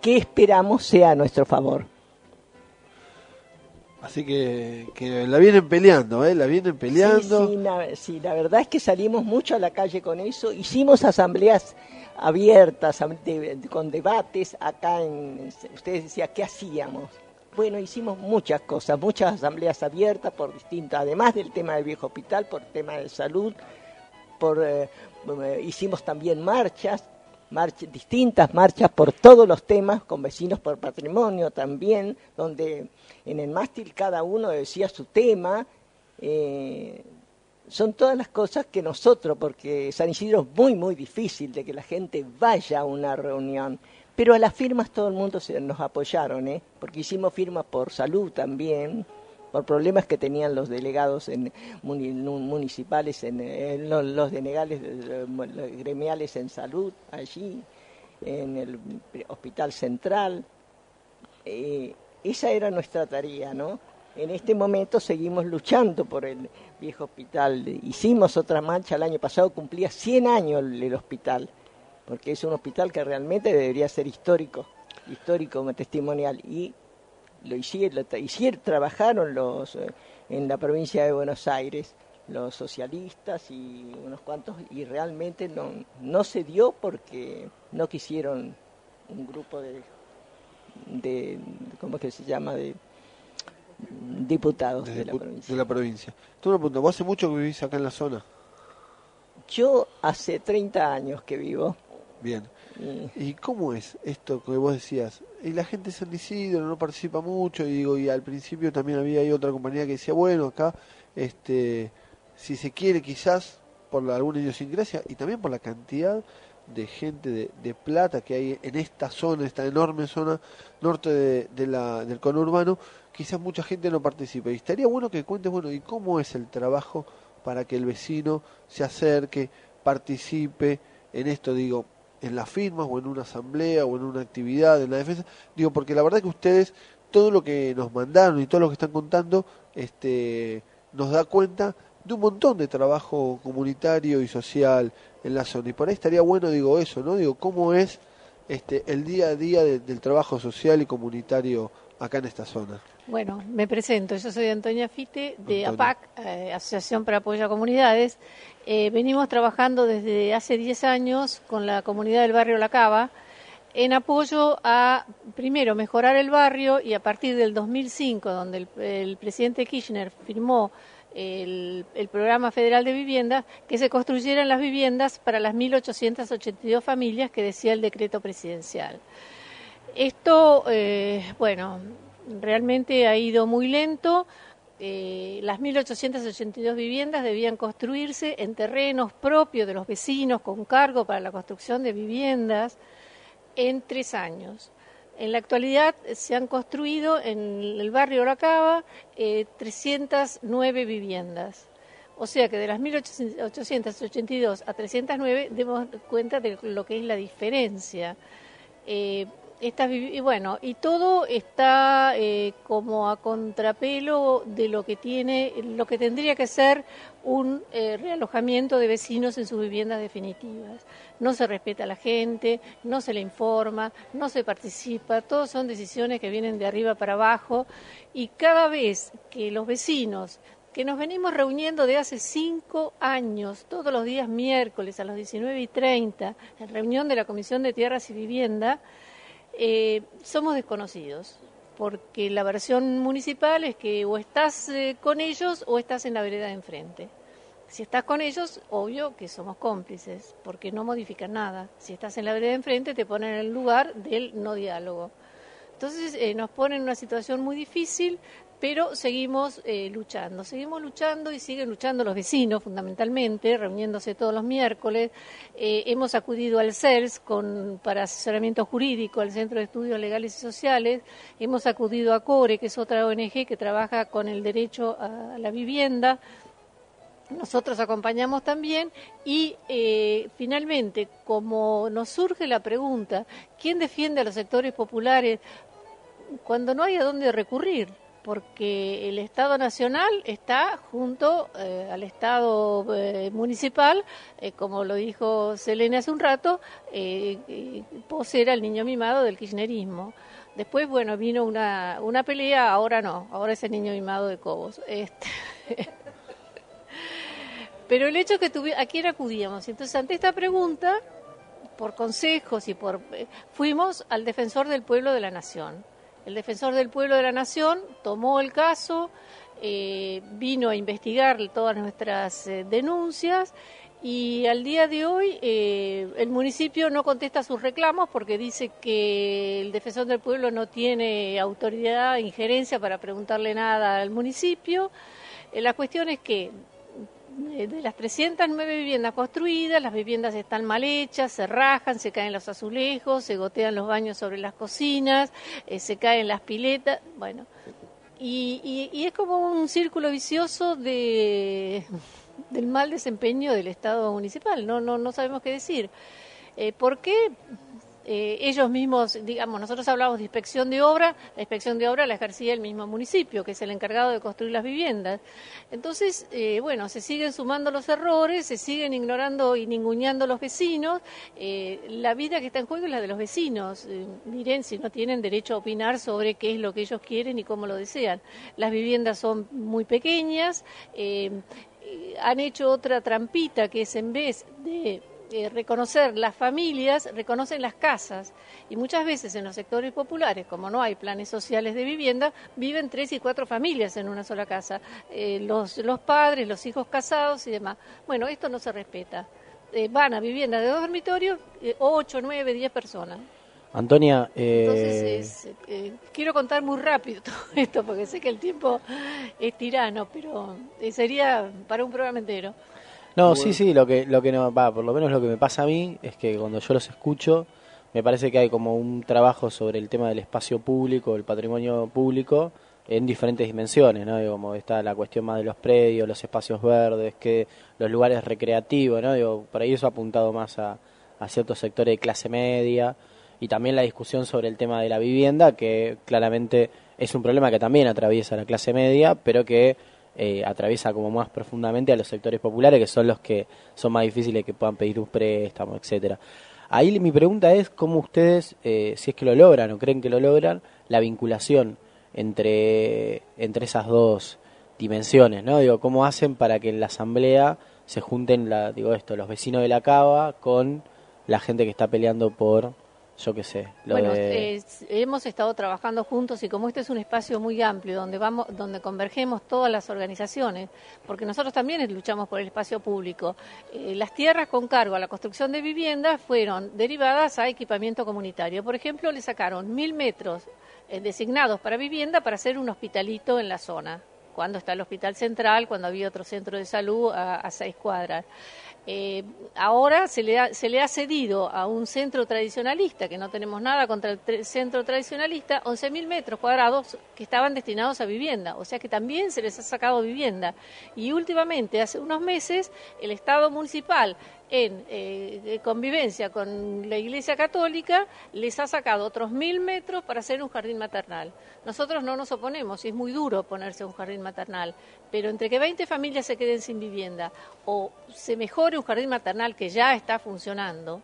S21: ¿Qué esperamos sea a nuestro favor?
S2: Así que, que la vienen peleando, ¿eh? La vienen peleando.
S21: Sí, sí, la, sí, la verdad es que salimos mucho a la calle con eso. Hicimos asambleas abiertas, de- con debates acá en... Ustedes decían, ¿qué hacíamos? Bueno, hicimos muchas cosas, muchas asambleas abiertas por distintas, además del tema del viejo hospital, por tema de salud, por, eh, hicimos también marchas, distintas marchas por todos los temas, con vecinos por patrimonio también, donde en el mástil cada uno decía su tema. eh, son todas las cosas que nosotros, porque San Isidro es muy, muy difícil de que la gente vaya a una reunión, pero a las firmas todo el mundo se, nos apoyaron, ¿eh? porque hicimos firmas por salud también, por problemas que tenían los delegados en, municipales, en, los, los denegales eh, los gremiales en salud, allí, en el hospital central. Eh, esa era nuestra tarea, ¿no? En este momento seguimos luchando por el viejo hospital. Hicimos otra marcha el año pasado, cumplía 100 años el, hospital, porque es un hospital que realmente debería ser histórico, histórico, testimonial. Y lo hicieron, lo- hicieron trabajaron los eh, en la provincia de Buenos Aires los socialistas y unos cuantos y realmente no no se dio porque no quisieron un grupo de de cómo es que se llama de diputados de la
S2: pu-
S3: pues.
S21: provincia.
S2: de la provincia. Tú me preguntas, ¿vos hace mucho que vivís acá en la zona?
S21: Yo hace 30 años que vivo.
S2: Bien.
S21: Y-
S2: ¿Y cómo es esto que vos decías? Y la gente de San Isidro no participa mucho, y digo, y al principio también había ahí otra compañía que decía, bueno, acá, este, si se quiere quizás por la- alguna idiosincrasia y también por la cantidad de gente de, de plata que hay en esta zona, esta enorme zona norte de, de la, del conurbano, quizás mucha gente no participe. Y estaría bueno que cuentes, bueno, ¿y cómo es el trabajo para que el vecino se acerque, participe en esto, digo, en las firmas o en una asamblea o en una actividad, en la defensa? Digo, porque la verdad que ustedes, todo lo que nos mandaron y todo lo que están contando, este, nos da cuenta de un montón de trabajo comunitario y social en la zona. Y por ahí estaría bueno, digo, eso, ¿no? Digo, ¿cómo es este el día a día de- del trabajo social y comunitario acá en esta zona?
S22: Bueno, me presento. Yo soy Antonia Fite de. APAC, eh, Asociación para Apoyo a Comunidades. Eh, venimos trabajando desde hace 10 años con la comunidad del barrio La Cava en apoyo a, primero, mejorar el barrio y a partir del 2005, donde el, presidente Kirchner firmó el, el programa federal de vivienda, que se construyeran las viviendas para las 1.882 familias que decía el decreto presidencial. Esto, eh, bueno, realmente ha ido muy lento. Eh, las 1.882 viviendas debían construirse en terrenos propios de los vecinos con cargo para la construcción de viviendas en tres años. En la actualidad eh, se han construido en el barrio La Cava eh, 309 viviendas. O sea que de las 1.882 a 309 demos cuenta de lo que es la diferencia. Vivi- y bueno, y todo está eh, como a contrapelo de lo que tiene, lo que tendría que ser un eh, realojamiento de vecinos en sus viviendas definitivas. No se respeta a la gente, no se le informa, no se participa, todas son decisiones que vienen de arriba para abajo y cada vez que los vecinos que nos venimos reuniendo de hace cinco años, todos los días miércoles a las 19 y 30, en reunión de la Comisión de Tierras y Vivienda, eh, somos desconocidos, porque la versión municipal es que o estás eh, con ellos o estás en la vereda de enfrente. Si estás con ellos, obvio que somos cómplices, porque no modifican nada. Si estás en la vereda de enfrente, te ponen en el lugar del no diálogo. Entonces eh, nos ponen en una situación muy difícil, pero seguimos eh, luchando, seguimos luchando y siguen luchando los vecinos fundamentalmente, reuniéndose todos los miércoles. Eh, hemos acudido al CERS para asesoramiento jurídico, al Centro de Estudios Legales y Sociales, hemos acudido a CORE, que es otra ONG que trabaja con el derecho a la vivienda. Nosotros acompañamos también y eh, finalmente, como nos surge la pregunta, ¿quién defiende a los sectores populares cuando no hay a dónde recurrir? Porque el Estado Nacional está junto eh, al Estado eh, municipal, eh, como lo dijo Selene hace un rato, Pos era el niño mimado del kirchnerismo. Después, bueno, vino una, una pelea, ahora no, ahora es el niño mimado de Cobos. Este, Pero el hecho que tuvi ¿a quién acudíamos? Entonces, ante esta pregunta, por consejos y por... fuimos al defensor del pueblo de la nación el defensor del pueblo de la nación tomó el caso, eh, vino a investigar todas nuestras eh, denuncias y al día de hoy eh, el municipio no contesta sus reclamos porque dice que el defensor del pueblo no tiene autoridad, injerencia para preguntarle nada al municipio. la cuestión es que de las 309 viviendas construidas, las viviendas están mal hechas, se rajan, se caen los azulejos, se gotean los baños sobre las cocinas, eh, se caen las piletas, bueno. Y, es como un círculo vicioso de, del mal desempeño del Estado municipal, no, no, no sabemos qué decir. Eh, ¿Por qué? Eh, ellos mismos, digamos, nosotros hablamos de inspección de obra, la inspección de obra la ejercía el mismo municipio, que es el encargado de construir las viviendas. Entonces, eh, bueno, se siguen sumando los errores, se siguen ignorando y ninguneando los vecinos. Eh, la vida que está en juego es la de los vecinos. Miren si no tienen derecho a opinar sobre qué es lo que ellos quieren y cómo lo desean. Las viviendas son muy pequeñas. Han hecho otra trampita que es en vez de eh, reconocer las familias, reconocen las casas. Y muchas veces en los sectores populares, como no hay planes sociales de vivienda, viven tres y cuatro familias en una sola casa. Eh, los, los padres, los hijos casados y demás. Bueno, esto no se respeta. Eh, van a viviendas de dos dormitorios, eh, ocho, nueve, diez personas.
S3: Antonia, eh,
S22: Entonces, es, eh, quiero contar muy rápido todo esto porque sé que el tiempo es tirano, pero sería para un programa entero.
S3: No, sí, sí, lo que, lo que no, va, por lo menos lo que me pasa a mí es que cuando yo los escucho, me parece que hay como un trabajo sobre el tema del espacio público, el patrimonio público, en diferentes dimensiones, ¿no? Digo, como está la cuestión más de los predios, los espacios verdes, que los lugares recreativos, ¿no? Digo, por ahí eso ha apuntado más a, a ciertos sectores de clase media, y también la discusión sobre el tema de la vivienda, que claramente es un problema que también atraviesa la clase media, pero que eh, atraviesa como más profundamente a los sectores populares, que son los que son más difíciles que puedan pedir un préstamo, etcétera. Ahí mi pregunta es cómo ustedes, eh, si es que lo logran o creen que lo logran, la vinculación entre, entre esas dos dimensiones, ¿no? Digo, cómo hacen para que en la asamblea se junten, la, digo esto, los vecinos de la cava con la gente que está peleando por yo qué sé. Lo
S22: bueno,
S3: de...
S22: eh, hemos estado trabajando juntos y como este es un espacio muy amplio donde vamos, donde convergemos todas las organizaciones, porque nosotros también luchamos por el espacio público. Eh, las tierras con cargo a la construcción de viviendas fueron derivadas a equipamiento comunitario. Por ejemplo, le sacaron mil metros eh, designados para vivienda para hacer un hospitalito en la zona. Cuando está el hospital central, cuando había otro centro de salud a, a seis cuadras. Eh, ahora se le, ha, se le ha cedido a un centro tradicionalista, que no tenemos nada contra el centro tradicionalista, 11.000 metros cuadrados que estaban destinados a vivienda, o sea que también se les ha sacado vivienda. Y últimamente, hace unos meses, el Estado municipal en eh, convivencia con la Iglesia Católica, les ha sacado otros mil metros para hacer un jardín maternal. Nosotros no nos oponemos, y es muy duro ponerse un jardín maternal, pero entre que 20 familias se queden sin vivienda o se mejore un jardín maternal que ya está funcionando,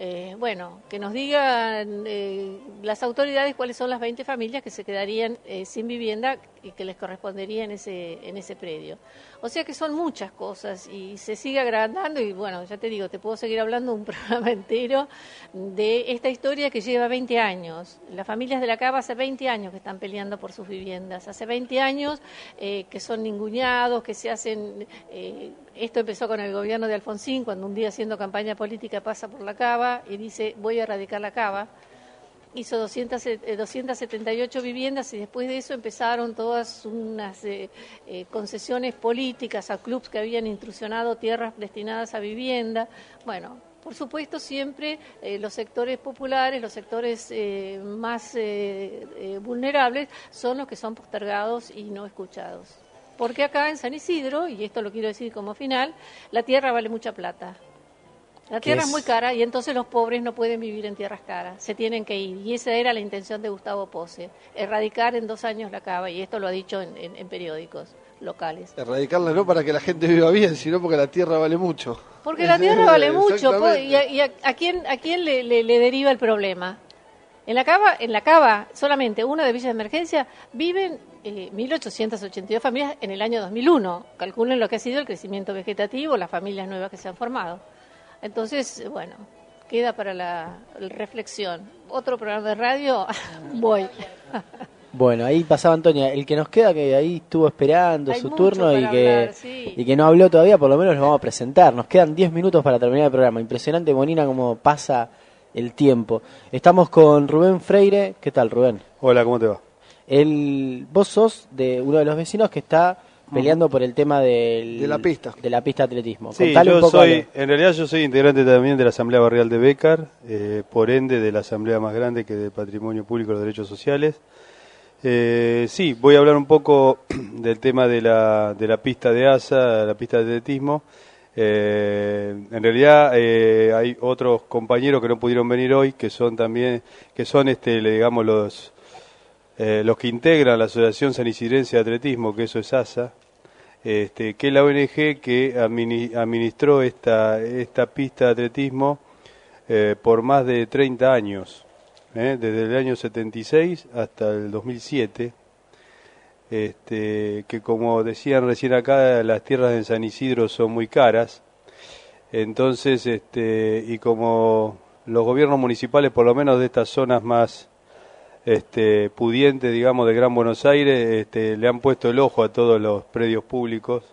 S22: eh, bueno, que nos digan eh, las autoridades cuáles son las 20 familias que se quedarían eh, sin vivienda que, les correspondería en ese, en ese predio. O sea que son muchas cosas y se sigue agrandando y bueno, ya te digo, te puedo seguir hablando un programa entero de esta historia que lleva 20 años. Las familias de la Cava hace 20 años que están peleando por sus viviendas, hace 20 años eh, que son ninguneados, que se hacen... eh, esto empezó con el gobierno de Alfonsín, cuando un día haciendo campaña política pasa por la Cava y dice voy a erradicar la Cava hizo 200, eh, 278 viviendas y después de eso empezaron todas unas eh, eh, concesiones políticas a clubes que habían intrusionado tierras destinadas a vivienda. Bueno, por supuesto siempre eh, los sectores populares, los sectores eh, más eh, eh, vulnerables son los que son postergados y no escuchados. Porque acá en San Isidro, y esto lo quiero decir como final, la tierra vale mucha plata. La
S2: ¿Qué
S22: tierra es?
S2: es?
S22: muy cara y entonces los pobres no pueden vivir en tierras caras, se tienen que ir. Y esa era la intención de Gustavo Pose, erradicar en dos años la cava, y esto lo ha dicho en, en- en periódicos locales.
S2: Erradicarla no para que la gente viva bien, sino porque la tierra vale mucho.
S22: Porque la tierra vale mucho. ¿y, a, y a- a quién, a quién le, le- le deriva el problema? En la cava, en la cava, solamente una de Villa de Emergencia, viven eh, 1.882 familias en el año 2001. Calculen lo que ha sido el crecimiento vegetativo, las familias nuevas que se han formado. Entonces, bueno, queda para la reflexión. Otro programa de radio, voy.
S3: Bueno, ahí pasaba Antonia. El que nos queda, que ahí estuvo esperando
S22: Hay
S3: su turno y que,
S22: hablar, sí.
S3: y que no habló todavía, por lo menos lo vamos a presentar. Nos quedan 10 minutos para terminar el programa. Impresionante, Monina, cómo pasa el tiempo. Estamos con Rubén Freire. ¿Qué tal, Rubén?
S23: Hola, ¿cómo te va?
S3: El, vos sos de uno de los vecinos que está peleando por el tema del,
S2: De la pista.
S3: De la pista de atletismo.
S23: Sí,
S3: Contale
S23: yo
S3: un poco
S23: soy, en realidad yo soy integrante también de la Asamblea Barrial de Becar, eh, por ende de la asamblea más grande que de Patrimonio Público y los Derechos Sociales. Eh, sí, voy a hablar un poco del tema de la, de la pista de ASA, la pista de atletismo. Eh, en realidad eh, hay otros compañeros que no pudieron venir hoy, que son también, que son este, le digamos los, eh, los que integran la Asociación San Isidrense de Atletismo, que eso es ASA, este, que es la ONG que admini- administró esta, esta pista de atletismo eh, por más de 30 años, ¿eh? desde el año 76 hasta el 2007. Este, que como decían recién acá, las tierras en San Isidro son muy caras. Entonces, este, y como los gobiernos municipales, por lo menos de estas zonas más este, pudientes, digamos, de Gran Buenos Aires, este, le han puesto el ojo a todos los predios públicos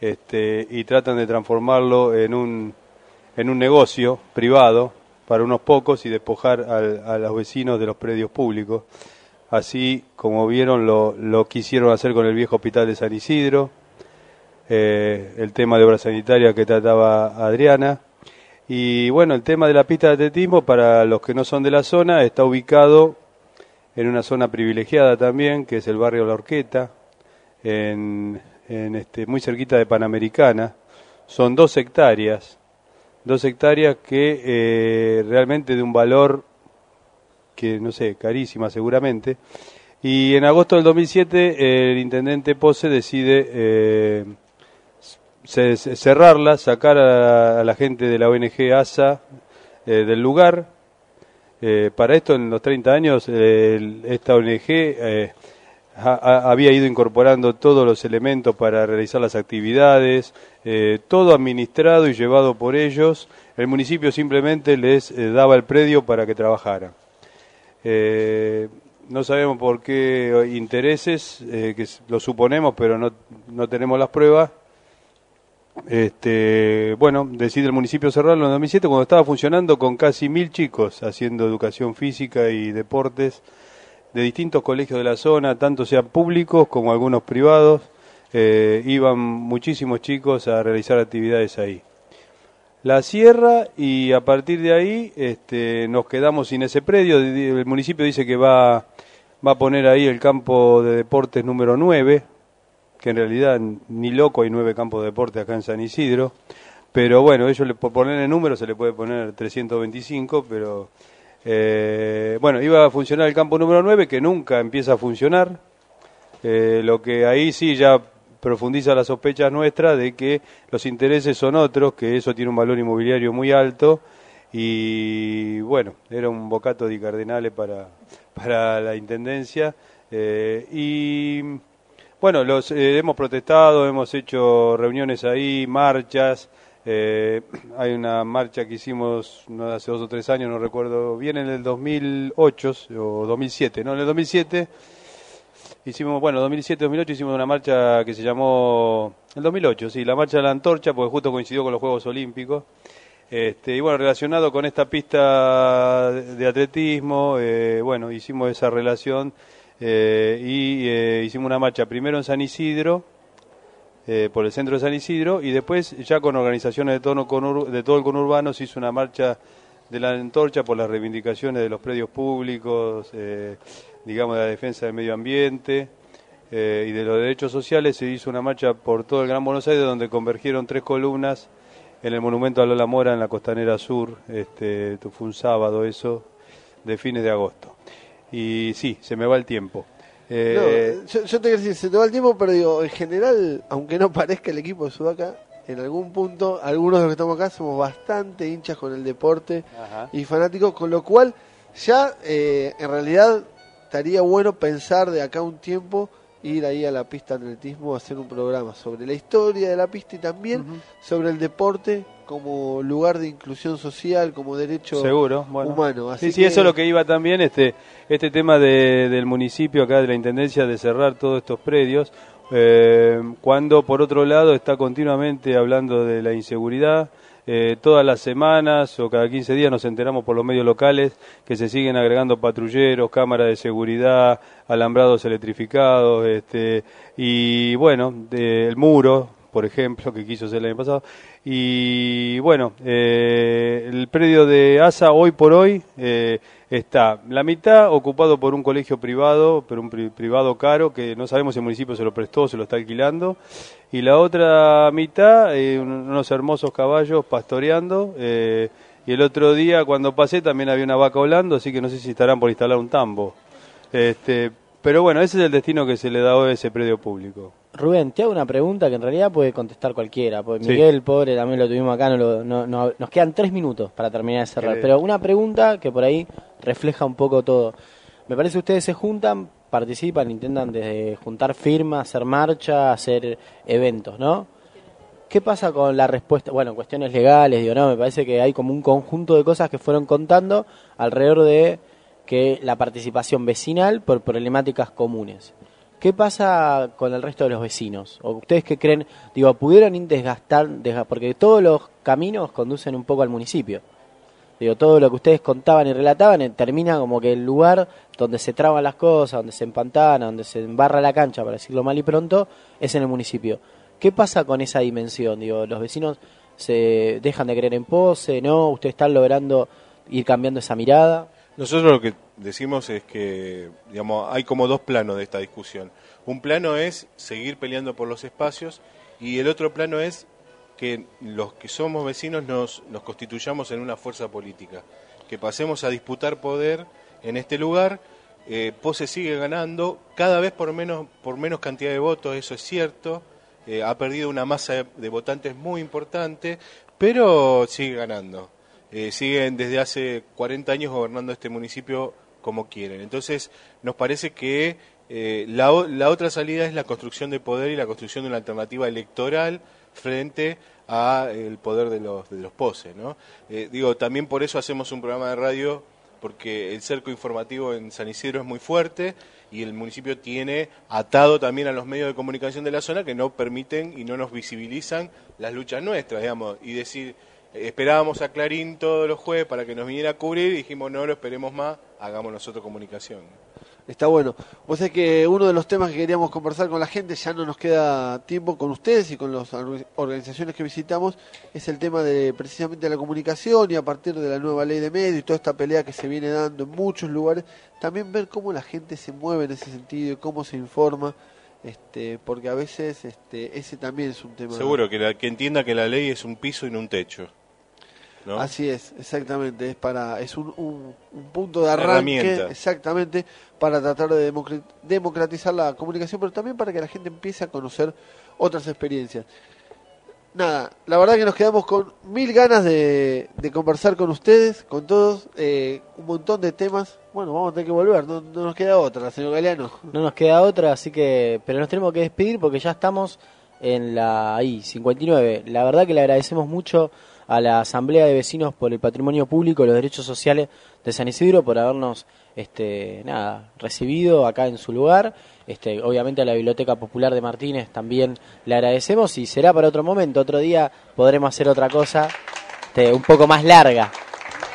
S23: este, y tratan de transformarlo en un, en un negocio privado para unos pocos y despojar al- a los vecinos de los predios públicos. Así como vieron, lo, lo quisieron hacer con el viejo hospital de San Isidro, eh, el tema de obra sanitaria que trataba Adriana. Y bueno, el tema de la pista de atletismo, para los que no son de la zona, está ubicado en una zona privilegiada también, que es el barrio La Horqueta, en, en este, muy cerquita de Panamericana. Son dos hectáreas, dos hectáreas que eh, realmente de un valor que no sé, carísima seguramente. Y en agosto del 2007 el intendente Pose decide eh, ce- ce- cerrarla, sacar a, a la gente de la ONG ASA eh, del lugar. Eh, para esto, en los 30 años, esta ONG eh, ha- ha- había ido incorporando todos los elementos para realizar las actividades, eh, todo administrado y llevado por ellos. El municipio simplemente les eh, daba el predio para que trabajaran. No sabemos por qué intereses, que lo suponemos, pero no, no tenemos las pruebas. Este, bueno, decide el municipio cerrarlo en 2007 cuando estaba funcionando con casi mil chicos haciendo educación física y deportes de distintos colegios de la zona, tanto sean públicos como algunos privados. Eh, iban muchísimos chicos a realizar actividades ahí. La cierra y a partir de ahí este, nos quedamos sin ese predio. El municipio dice que va, va a poner ahí el campo de deportes número 9, que en realidad ni loco hay nueve campos de deporte acá en San Isidro. Pero bueno, ellos por poner el número se le puede poner 325, pero eh, bueno, iba a funcionar el campo número 9 que nunca empieza a funcionar. Eh, lo que ahí sí ya profundiza las sospechas nuestras de que los intereses son otros, que eso tiene un valor inmobiliario muy alto y bueno, era un bocato di cardinale para, para la intendencia. eh, y Bueno, los, eh, hemos protestado, hemos hecho reuniones ahí, marchas. eh, hay una marcha que hicimos hace dos o tres años, no recuerdo bien, en el 2008 o 2007, ¿no? En el 2007 hicimos, bueno, 2007-2008 hicimos una marcha que se llamó, el 2008, sí, la marcha de la antorcha, porque justo coincidió con los Juegos Olímpicos. Este, y bueno, relacionado con esta pista de atletismo, eh, bueno, hicimos esa relación eh, y eh, hicimos una marcha primero en San Isidro, eh, por el centro de San Isidro, y después ya con organizaciones de, de todo el conurbano se hizo una marcha de la antorcha por las reivindicaciones de los predios públicos, digamos, de la defensa del medio ambiente y de los derechos sociales. Se hizo una marcha por todo el Gran Buenos Aires donde convergieron tres columnas en el monumento a Lola Mora en la costanera sur. Este, fue un sábado eso, de fines de agosto. Y sí, se me va el tiempo. Eh,
S2: No, yo, yo te quiero decir, se te va el tiempo, pero digo, en general, aunque no parezca el equipo de Sudaca, en algún punto, algunos de los que estamos acá somos bastante hinchas con el deporte
S23: Ajá.
S2: y fanáticos, con lo cual ya eh, en realidad estaría bueno pensar de acá un tiempo ir ahí a la pista de atletismo a hacer un programa sobre la historia de la pista y también sobre el deporte como lugar de inclusión social, como derecho
S23: Seguro, bueno.
S2: humano. Así
S23: sí, sí,
S2: que-
S23: eso es lo que iba también, este, este tema de- del municipio acá, de la Intendencia, de cerrar todos estos predios, eh, cuando por otro lado está continuamente hablando de la inseguridad. Eh, todas las semanas o cada 15 días nos enteramos por los medios locales que se siguen agregando patrulleros, cámaras de seguridad, alambrados electrificados, este, y bueno, el muro, por ejemplo, que quiso ser el año pasado. Y bueno, eh, el predio de ASA hoy por hoy eh, está la mitad ocupado por un colegio privado, pero un pri- privado caro, que no sabemos si el municipio se lo prestó o se lo está alquilando. Y la otra mitad, eh, un- unos hermosos caballos pastoreando. eh, y el otro día, cuando pasé, también había una vaca volando, así que no sé si estarán por instalar un tambo. Este, pero bueno, ese es el destino que se le da hoy a ese predio público.
S3: Rubén, te hago una pregunta que en realidad puede contestar cualquiera. Porque
S23: Sí.
S3: Miguel, pobre, también lo tuvimos acá, no lo- no- no- nos quedan tres minutos para terminar de cerrar.
S23: Qué
S3: Pero una pregunta que por ahí refleja un poco todo. Me parece que ustedes se juntan, participan, intentan desde juntar firmas, hacer marcha, hacer eventos, ¿no? ¿Qué pasa con la respuesta? Bueno, cuestiones legales, digo, no, me parece que hay como un conjunto de cosas que fueron contando alrededor de que la participación vecinal por problemáticas comunes. ¿Qué pasa con el resto de los vecinos? ¿O ustedes qué creen? Digo, ¿pudieron desgastar, desga- porque todos los caminos conducen un poco al municipio? Digo, todo lo que ustedes contaban y relataban eh, termina como que el lugar donde se traban las cosas, donde se empantana, donde se embarra la cancha, para decirlo mal y pronto, es en el municipio. ¿Qué pasa con esa dimensión? Digo, ¿los vecinos se dejan de creer en pose? ¿No? ¿Ustedes están logrando ir cambiando esa mirada?
S24: Nosotros lo que decimos es que, digamos, hay como dos planos de esta discusión. Un plano es seguir peleando por los espacios y el otro plano es que los que somos vecinos nos, constituyamos en una fuerza política, que pasemos a disputar poder en este lugar. Eh, Pose sigue ganando, cada vez por menos, por menos cantidad de votos, eso es cierto. Eh, ha perdido una masa de, de votantes muy importante, pero sigue ganando. Eh, siguen desde hace 40 años gobernando este municipio como quieren. Entonces, nos parece que eh, la, la otra salida es la construcción de poder y la construcción de una alternativa electoral frente a el poder de los, de los poses. ¿no? Eh, digo, también por eso hacemos un programa de radio, porque el cerco informativo en San Isidro es muy fuerte y el municipio tiene atado también a los medios de comunicación de la zona que no permiten y no nos visibilizan las luchas nuestras, digamos, y decir, eh, esperábamos a Clarín todos los jueves para que nos viniera a cubrir y dijimos, no lo esperemos más, hagamos nosotros comunicación.
S2: Está bueno. Vos sabés que uno de los temas que queríamos conversar con la gente, ya no nos queda tiempo con ustedes y con las orga- organizaciones que visitamos, es el tema de precisamente la comunicación y a partir de la nueva ley de medios y toda esta pelea que se viene dando en muchos lugares, también ver cómo la gente se mueve en ese sentido y cómo se informa, este, porque a veces este, ese también es un tema.
S24: Seguro, que, la, que entienda que la ley es un piso y no un techo. ¿No?
S2: Así es, exactamente, es para es un, un, un punto de arranque,
S24: herramienta. exactamente,
S2: para tratar de democra- democratizar la comunicación, pero también para que la gente empiece a conocer otras experiencias. nada, la verdad que nos quedamos con mil ganas de, de conversar con ustedes, con todos, eh, un montón de temas. Bueno, vamos a tener que volver, no, no nos queda otra, señor Galeano.
S3: No nos queda otra, así que. Pero nos tenemos que despedir porque ya estamos en la ahí, 59. La verdad que le agradecemos mucho a la Asamblea de Vecinos por el Patrimonio Público y los Derechos Sociales de San Isidro por habernos este, nada, recibido acá en su lugar. Este, obviamente a la Biblioteca Popular de Martínez también le agradecemos y será para otro momento. Otro día podremos hacer otra cosa este, un poco más larga.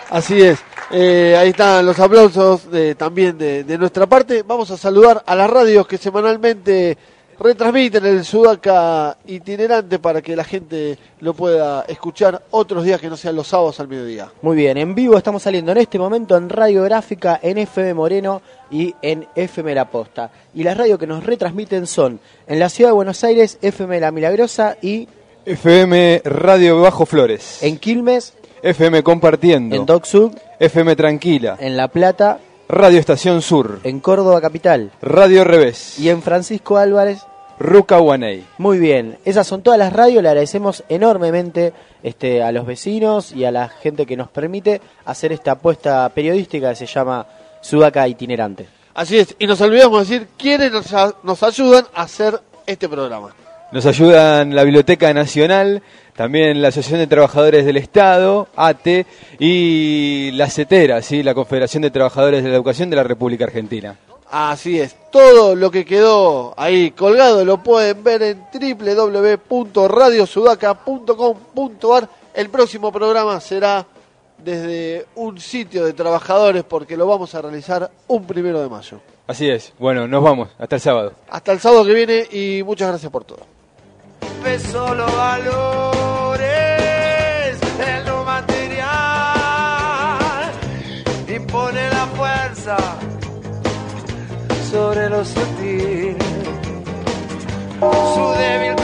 S2: Así es. Eh, ahí están los aplausos también de, de nuestra parte. Vamos a saludar a las radios que semanalmente retransmiten el Sudaca itinerante para que la gente lo pueda escuchar otros días que no sean los sábados al mediodía.
S3: Muy bien, en vivo estamos saliendo en este momento en Radio Gráfica, en FM Moreno y en FM La Posta. Y las radios que nos retransmiten son en la ciudad de Buenos Aires, FM La Milagrosa y
S4: FM Radio Bajo Flores.
S3: en Quilmes,
S4: FM Compartiendo.
S3: en Doc Sud,
S4: FM Tranquila.
S3: en La Plata,
S4: Radio Estación Sur.
S3: en Córdoba Capital
S4: Radio Revés.
S3: y en Francisco Álvarez.
S4: Ruca Guaney.
S3: Muy bien, esas son todas las radios, le agradecemos enormemente este, a los vecinos y a la gente que nos permite hacer esta apuesta periodística que se llama Sudaca Itinerante.
S2: Así es, y nos olvidamos de decir quiénes nos, a- nos ayudan a hacer este programa.
S4: Nos ayudan la Biblioteca Nacional, también la Asociación de Trabajadores del Estado, ATE, y la CETERA, ¿sí? la Confederación de Trabajadores de la Educación de la República Argentina.
S2: Así es, todo lo que quedó ahí colgado lo pueden ver en www.radiosudaca.com.ar. El próximo programa será desde un sitio de trabajadores porque lo vamos a realizar un primero de mayo.
S4: Así es. Bueno, nos vamos. Hasta el sábado.
S2: Hasta el sábado que viene y muchas gracias por todo.
S8: Solo valores en lo material impone la fuerza sobre lo sutil. Su débil